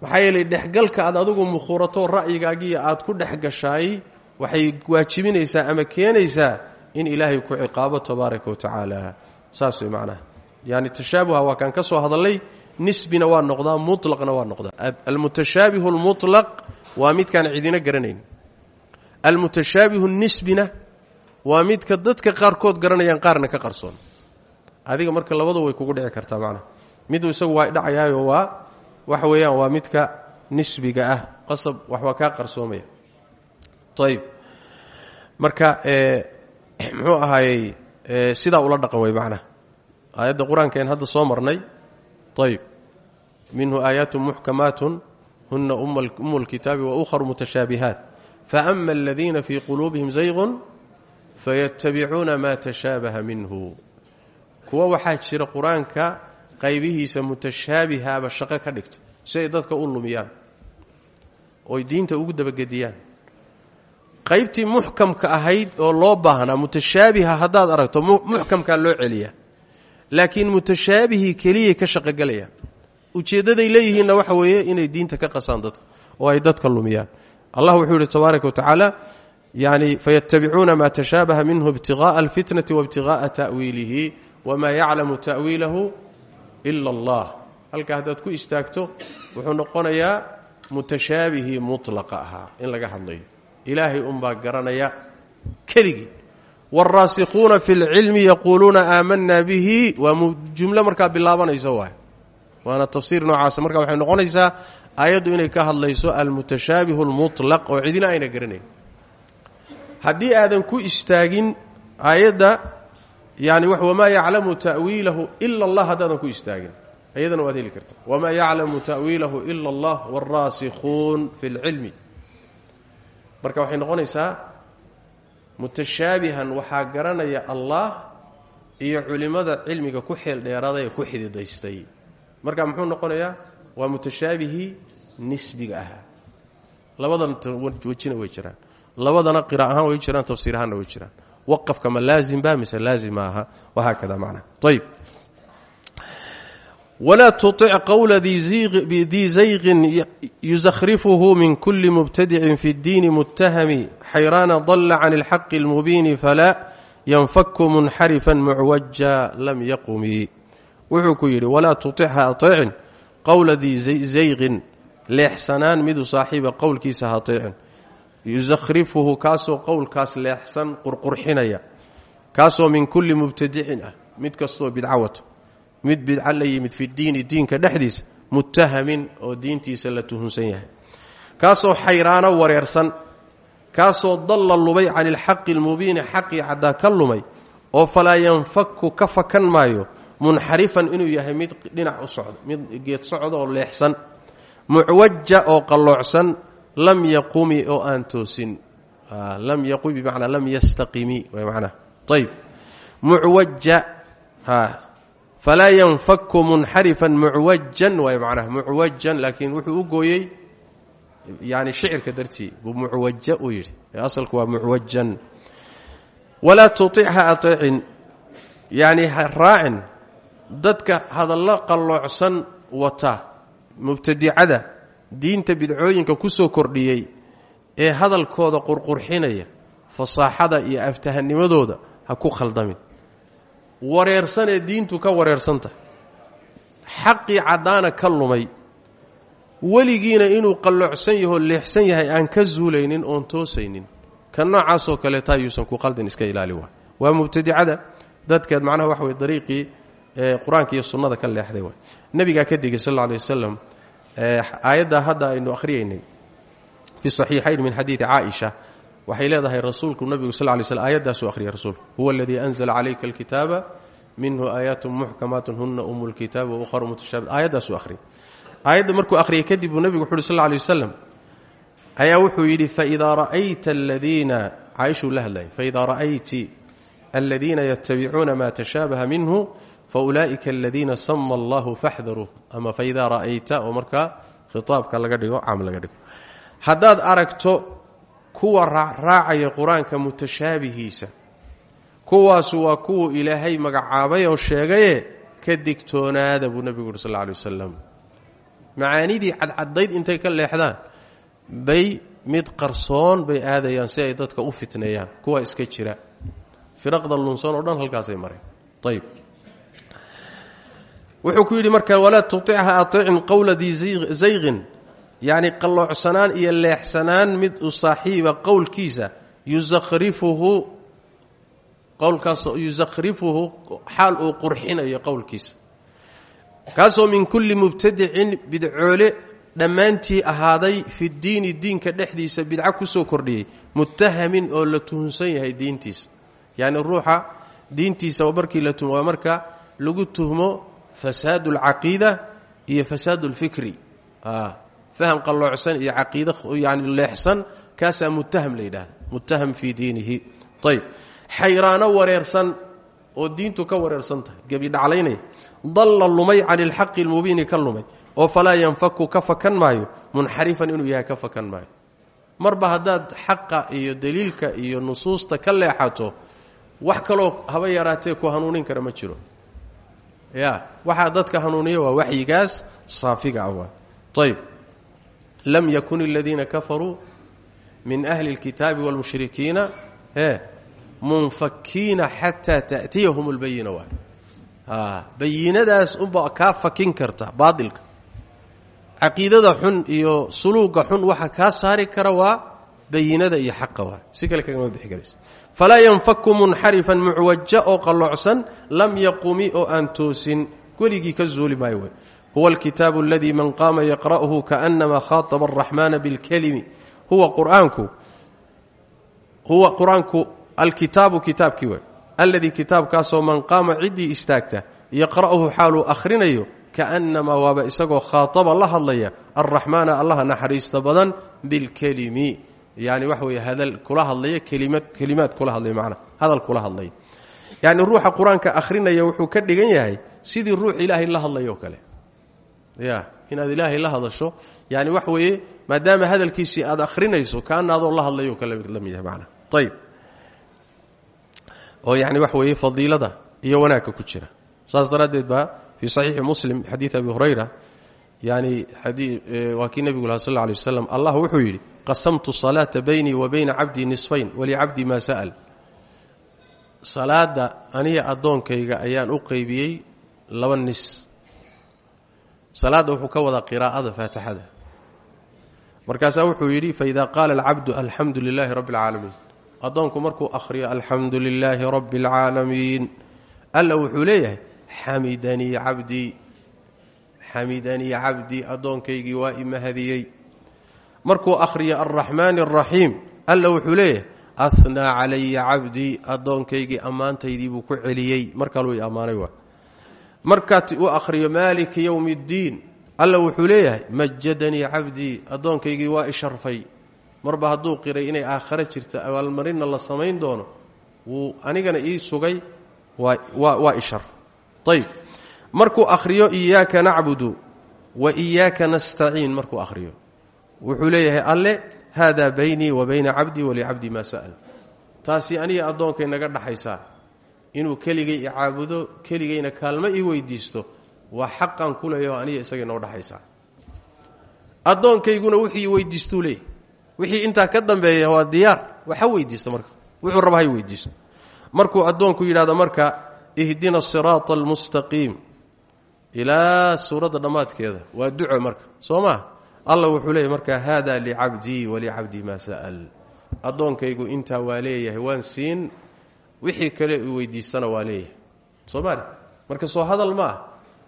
maxaa yeelay dhexgalka aad adigu mukhuurato ra'yigaagiiyo aad ku dhex gashaay waxay waajibinaysaa ama keenaysaa in ilaahay ku ciqaabo tabaaraka wa tacaala. Saas macnaha yani tashaabuha waa kaan ka soo hadallay nisbina waa noqdaa mutlaqna waa noqdaa. Almutashaabihu almutlaq waa midkaan cidina garanayn. Almutashaabihu nisbina waa midka dadka qaarkood garanayaan qaarna ka qarsoon. Adiga marka labadu way kugu dhici kartaa macnaha midu isagu waa dhacayaayo waa waxa weeyaan waa midka nisbiga ah qasab wax waa kaa qarsoomaya. Ayb marka muxuu ahaayey sidaa ula dhaqan way macnaha aayadda qur'aankeen hadda soo marnay ayb minhu aayaat muxkamaat huna umu اlkitaabi waukharu mutashaabihaat faama aladiina fii quluubihim zayqun fayatabicuuna ma tashaabaha minhu. Kuwa waxaa jira qur'aanka qaybihiisa mutashaabihaaba shaqo ka dhigta si ay dadka u lumiyaan oy diinta ugu dabagediyaan qaybtii muxkamka ahayd oo loo baahnaa mutashaabiha haddaad aragto muxkamkaa loo celiyaa laakiin mutashaabihii keliyay ka shaqogelayaan ujeeddaday leeyihiinna waxa weeye inay diinta ka qasaan dadka oo ay dadka lumiyaan. Allah wuxuu yidhi tabaaraka wa tacaala yani fayatabicuuna maa tashaabaha minhu ibtigaءa alfitnati waibtigaءa ta'wiilihi wamaa yaclamu ta'wiilahu ila allah. Halkaa haddaad ku istaagto wuxuu noqonayaa mutashaabihii mutlaqa ahaa in laga hadlayo. Ilaahay unbaa garanaya keligii wاlraasikuuna fi اlcilmi yaquuluuna aamanaa bihi waa jumlo markaa bilaabanayso waay waana tafsiir noocaasa marka waxay noqonaysaa aayaddu inay ka hadlayso almutashaabihu اlmuطlaq oo cidina ayna garanayn haddii aadan ku istaagin aayadda yani wamaa yaclamu ta'wiilahu ila allah haddaadan ku istaagin iyadana waad heli karta wamaa yaclamu ta'wiilahu ila allah wاlraasikhuun fi اlcilmi marka waxay noqonaysaa mutashaabihan waxaa garanaya allah iyo culimmada cilmiga ku xeel dheeraday ee ku xididaystay. Marka muxuu noqonayaa? Waa mutashaabihii nisbiga ahaa labadana wejina way jiraan. Labadana qira ahaan way jiraan tafsiir ahaanna way jiraan. Waqafka ma laazim ba mise laazim ma aha wahaakada macnaha ayb walaa tutic qowla dii zayqin yusakhrifuhu min kuli mubtadicin fi اddiini muttahami xayraana dala can اlxaqi اlmubiini falaa yanfaku munxarifa mucwaja lam yaqumi wuxuu ku yidhi walaa tutic ha ateecin qowla dii zayqin leexsanaan miduu saaxiiba qowlkiisa ha ateecin yusakhrifuhu kaasoo qowlkaas leexsan qurqurxinaya kaasoo min kulli mubtadicin ah mid kastoo bidco wato mid bidco la yimid fi diini diinka dhexdiisa muttahamin oo diintiisa la tuhunsan yahay. Kaasoo xayraano wareersan kaasoo dalla lubay cani ilxaqi almubiini xaqii caddaa ka lumay oo falaa yanfaku ka fakan maayo munxarifan inuu yahay mid dhinac u socdo mid geed socdo oo leexsan mucwaja oo qalloocsan lam yaqumi oo aan toosin. Lam yaqumi bimacnaa lam yastaqimi way macnaha ayb mucwaja falaa yanfaku munxarifan mucwajan waay macnaha mucwajan laakiin wuxuu u gooyey yani shicirka dartii buu mucwaja uu yidhi asalku waa mucwajan walaa tutic ha ateecin yani ha raacin dadka hadallo qalloocsan wata mubtadicada diinta bidcooyinka ku soo kordhiyey ee hadalkooda qurqurxinaya fasaaxada iyo aftahanimadooda ha ku khaldamin wareersanee diintu ka wareersan tahay. Xaqii caddaana ka lumay. Weligiina inuu qalloocsan yahoo leexsan yahay aan ka zuulaynin oon toosaynin. Ka noocaasoo kaleeta yuusan ku qaldin iska ilaali waay. Waa mubtadicada dadkeed macnaha waxa wey dariiqii qur'aanka iyo sunnada ka leexday waay. Nebigaa ka digay sal alla alay wasalam aayaddaa hadda aynu akhriyaynay fi saxiixayn min xadiidi caaisha waxay leedahay rasuulku nabigu sal lay slm aayaddaasuu akhriyay rasuulku. Huwa aladii anzla calayka alkitaaba minhu aayaatun muxkamaatun huna umu lkitaab waukharu mutashaabid aayaddaasuu akhriyay. Aayadda markuu akhriyay kadib buu nebigu wuxu uhi sal alay wasalam ayaa wuxuu yidhi faidaa ra'ayta aladiina caaishuu la hadlayay faidaa ra'ayti aladiina yatabicuuna ma tashaabaha minhu faulaa'ika aladiina sama allahu faxdaruuh. Ama faidaa ra'ayta oo markaa khitaabka laga dhigo caam laga dhigo. Haddaad aragto kuwa raacraacaya qur'aanka mutashaabihiisa kuwaasu waa kuwuu ilaahay magacaabay oo sheegaye ka digtoonaada buu nebigu yuri sal alay wasalam macaanidii cadcaddayd intay ka leexdaan bay mid qarsoon bay aadayaan si ay dadka u fitneeyaan. Kuwaa iska jira. Firaqda lunsan oo dhan halkaasay mareen. Ayb wuxuu ku yidhi marka walaa tuticha aطicin qowla dii zayqin yacni qalloocsanaan iyo leexsanaan mid u saaxiiba qowlkiisa yusakhrifuhu qowlkaasoo yusakhrifuhu xaal uu qurxinayo qowlkiisa. Kaasoo min kulli mubtadicin bidcoole dhammaantii ahaaday fi diini diinka dhexdiisa bidco ku soo kordhiyey muttahamin oo la tuhunsan yahay diintiisa. Yacni ruuxa diintiisa markii la tuhmo waa marka lagu tuhmo fasaad اlcaqiida iyo fasaad اlfikri faham qalloocsan iyo caqiide yani leexsan kaasaa muttaham la yidhahda muttaham fii diinihi. Ayb xayraano wareersan oo diintu ka wareersan tahay. Gebi dhaclaynaya dalla lumay can ilxaqi اlmubiini ka lumay. Oo falaa yanfaku ka fakan maayo munxarifan inuu yahay ka fakan maayo. Marba haddaad xaqa iyo daliilka iyo nusuusta ka leexato wax kaloo haba yaraatee ku hanuunin kara ma jiro. Ya waxaa dadka hanuuniya waa waxyigaas saafiga ah waa. Ayb lam yakun aladiina kafaruu min ahli اlkitaabi wاlmushrikiina e munfakiina xataa taأtiyahum اlbayina waay bayinadaas unba kaa fakin karta baailka caqiidada xun iyo suluuga xun waxa kaa saari kara waa bayinada iyo xaqa waa si kale kagama bixi karaysa falaa yanfaku munxarifan mucwaja oo qalloocsan lam yaqumi oo aan toosin weligii ka zuuli maayo wey huwa alkitaabu aladii man qaama yaqra'uhu kaanama khaataba araxmaana bilkelimi huwa quraanku huwa qur'aanku alkitaabu kitaabkii wey alladii kitaabkaasoo man qaama ciddii istaagta yaqra'uhu xaaluu akhrinayo kaannamaa waaba isagoo khaataba la hadlaya alraxmaana allaha naxariista badan bilkelimi yani waxa weeye hadal kula hadlaya kelimad kelimaad kula hadlaya macnaa hadal kula hadlaya yacni ruuxa qur'aanka akhrinaya wuxuu ka dhigan yahay sidii ruux ilaahay la hadlayo o kale ya inaad ilaahay la hadasho. Yani wax weeye maadaama hadalkiisii aad akhrinayso kaana adoo la hadlayo la mid yahay macnaa ayb oo yani wax weeye fadiilada iyo wanaagka ku jira. Saas daraaddeed baa fii saxiixi muslim xadiid abi hurayra yani waa kii nebigu laha sal alay waslam allah wuxuu yidhi qasamtu salaata baynii wa bayna cabdii nisfayn walicabdii maa sa'al. Salaada aniga addoonkayga ayaan u qeybiyey laba nis salaadda wuxuu ka wadaa qiraa'ada faatixada. Markaasaa wuxuu yidhi faida qaala alcabdu alxamdu lilaahi rabbi alcaalamiin addoonku markuu akhriyo alxamdu lilaahi rabbi alcaalamiin alla wuxuu leeyahay xamidanii cabdii xamidanii cabdii addoonkaygii waa imahadiyey markuu akhriyo alraxmaani alraxiim alla wuxuu leeyahay ahnaa calaya cabdii addoonkaygii ammaantaydii buu ku celiyey. Mar kaluu i ammaanay waa markaad u akhriyo maaliki yowmi ddiin alla wuxuu leeyahay majadanii cabdii addoonkaygii waa isharfay marba hadduu qiray inay aakhare jirta abaalmarinna la samayn doono wuu anigana ii sugay waa isharf ayb markuu akhriyo iyaaka nacbudu wa iyaaka nastaciin markuu akhriyo wuxuu leeyahay alle haadaa baynii wa bayna cabdii walicabdii maa sa'al. Taasi aniga addoonkay naga dhaxaysaa inuu keligay i caabudo keligayna kaalmo ii weydiisto waa xaqan ku aniga isagay noo dhaxaysaa addoonkayguna wixii weydiistuu leeyahy wixii intaa ka dambeeya waa diyaar. Waxa weydiista marka. Wuxuu raba hay weydiisto. Markuu addoonku yidhahdo marka ihdina asiraata almustaqiim ilaa suuradda dhammaadkeeda. Waa duco marka. Soo maa allah wuxuu leeyahy marka haada licabdii walicabdii maa sa'al. Addoonkaygu intaa waa leeyahay waan siin wixii kale uu weydiistana waa leeyahay. Soo maali marka soo hadal ma ah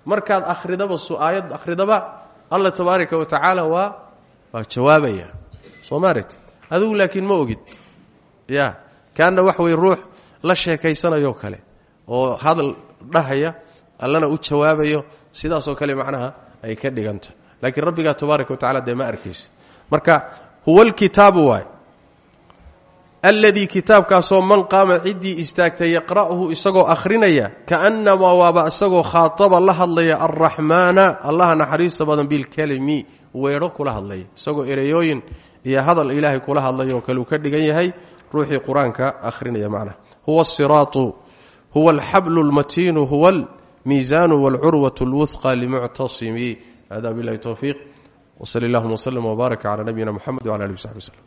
markaad akhridaba aayad akhridaba alla tabaaraka wa tacaala waa waa jawaabaya. Soo maaret adigu laakiin ma ogid. Ya kaanna wax wey ruux la sheekaysanayoo kale. Oo hadal dhahaya allana u jawaabayo sidaasoo kale macnaha ay ka dhiganta. Laakiin rabbigaa tabaaraka wa tacala dee ma arkaysid. Marka huwa alkitaabu waay alladii kitaabkaasoo man qaama ciddii istaagtay yaqra'uhu isagoo akhrinaya kaannamaa waaba isagoo khaataba la hadlaya alraxmaana allaha naxariista badan bilkelimi weedho kula hadlaya isagoo ereyooyin iyo hadal ilaahay kula hadlaya oo kale uu ka dhigan yahay ruuxii qur'aanka akhrinaya macnaha. Huwa asiraatu huwa alxablu almatiinu huwa almiisaanu walcurwat alwuhqa limuctasimi. Hada bilahi towfiiq wsali allahuma wslm wbaarak cala nabiyina muxamed wcala alih w saxbi wslem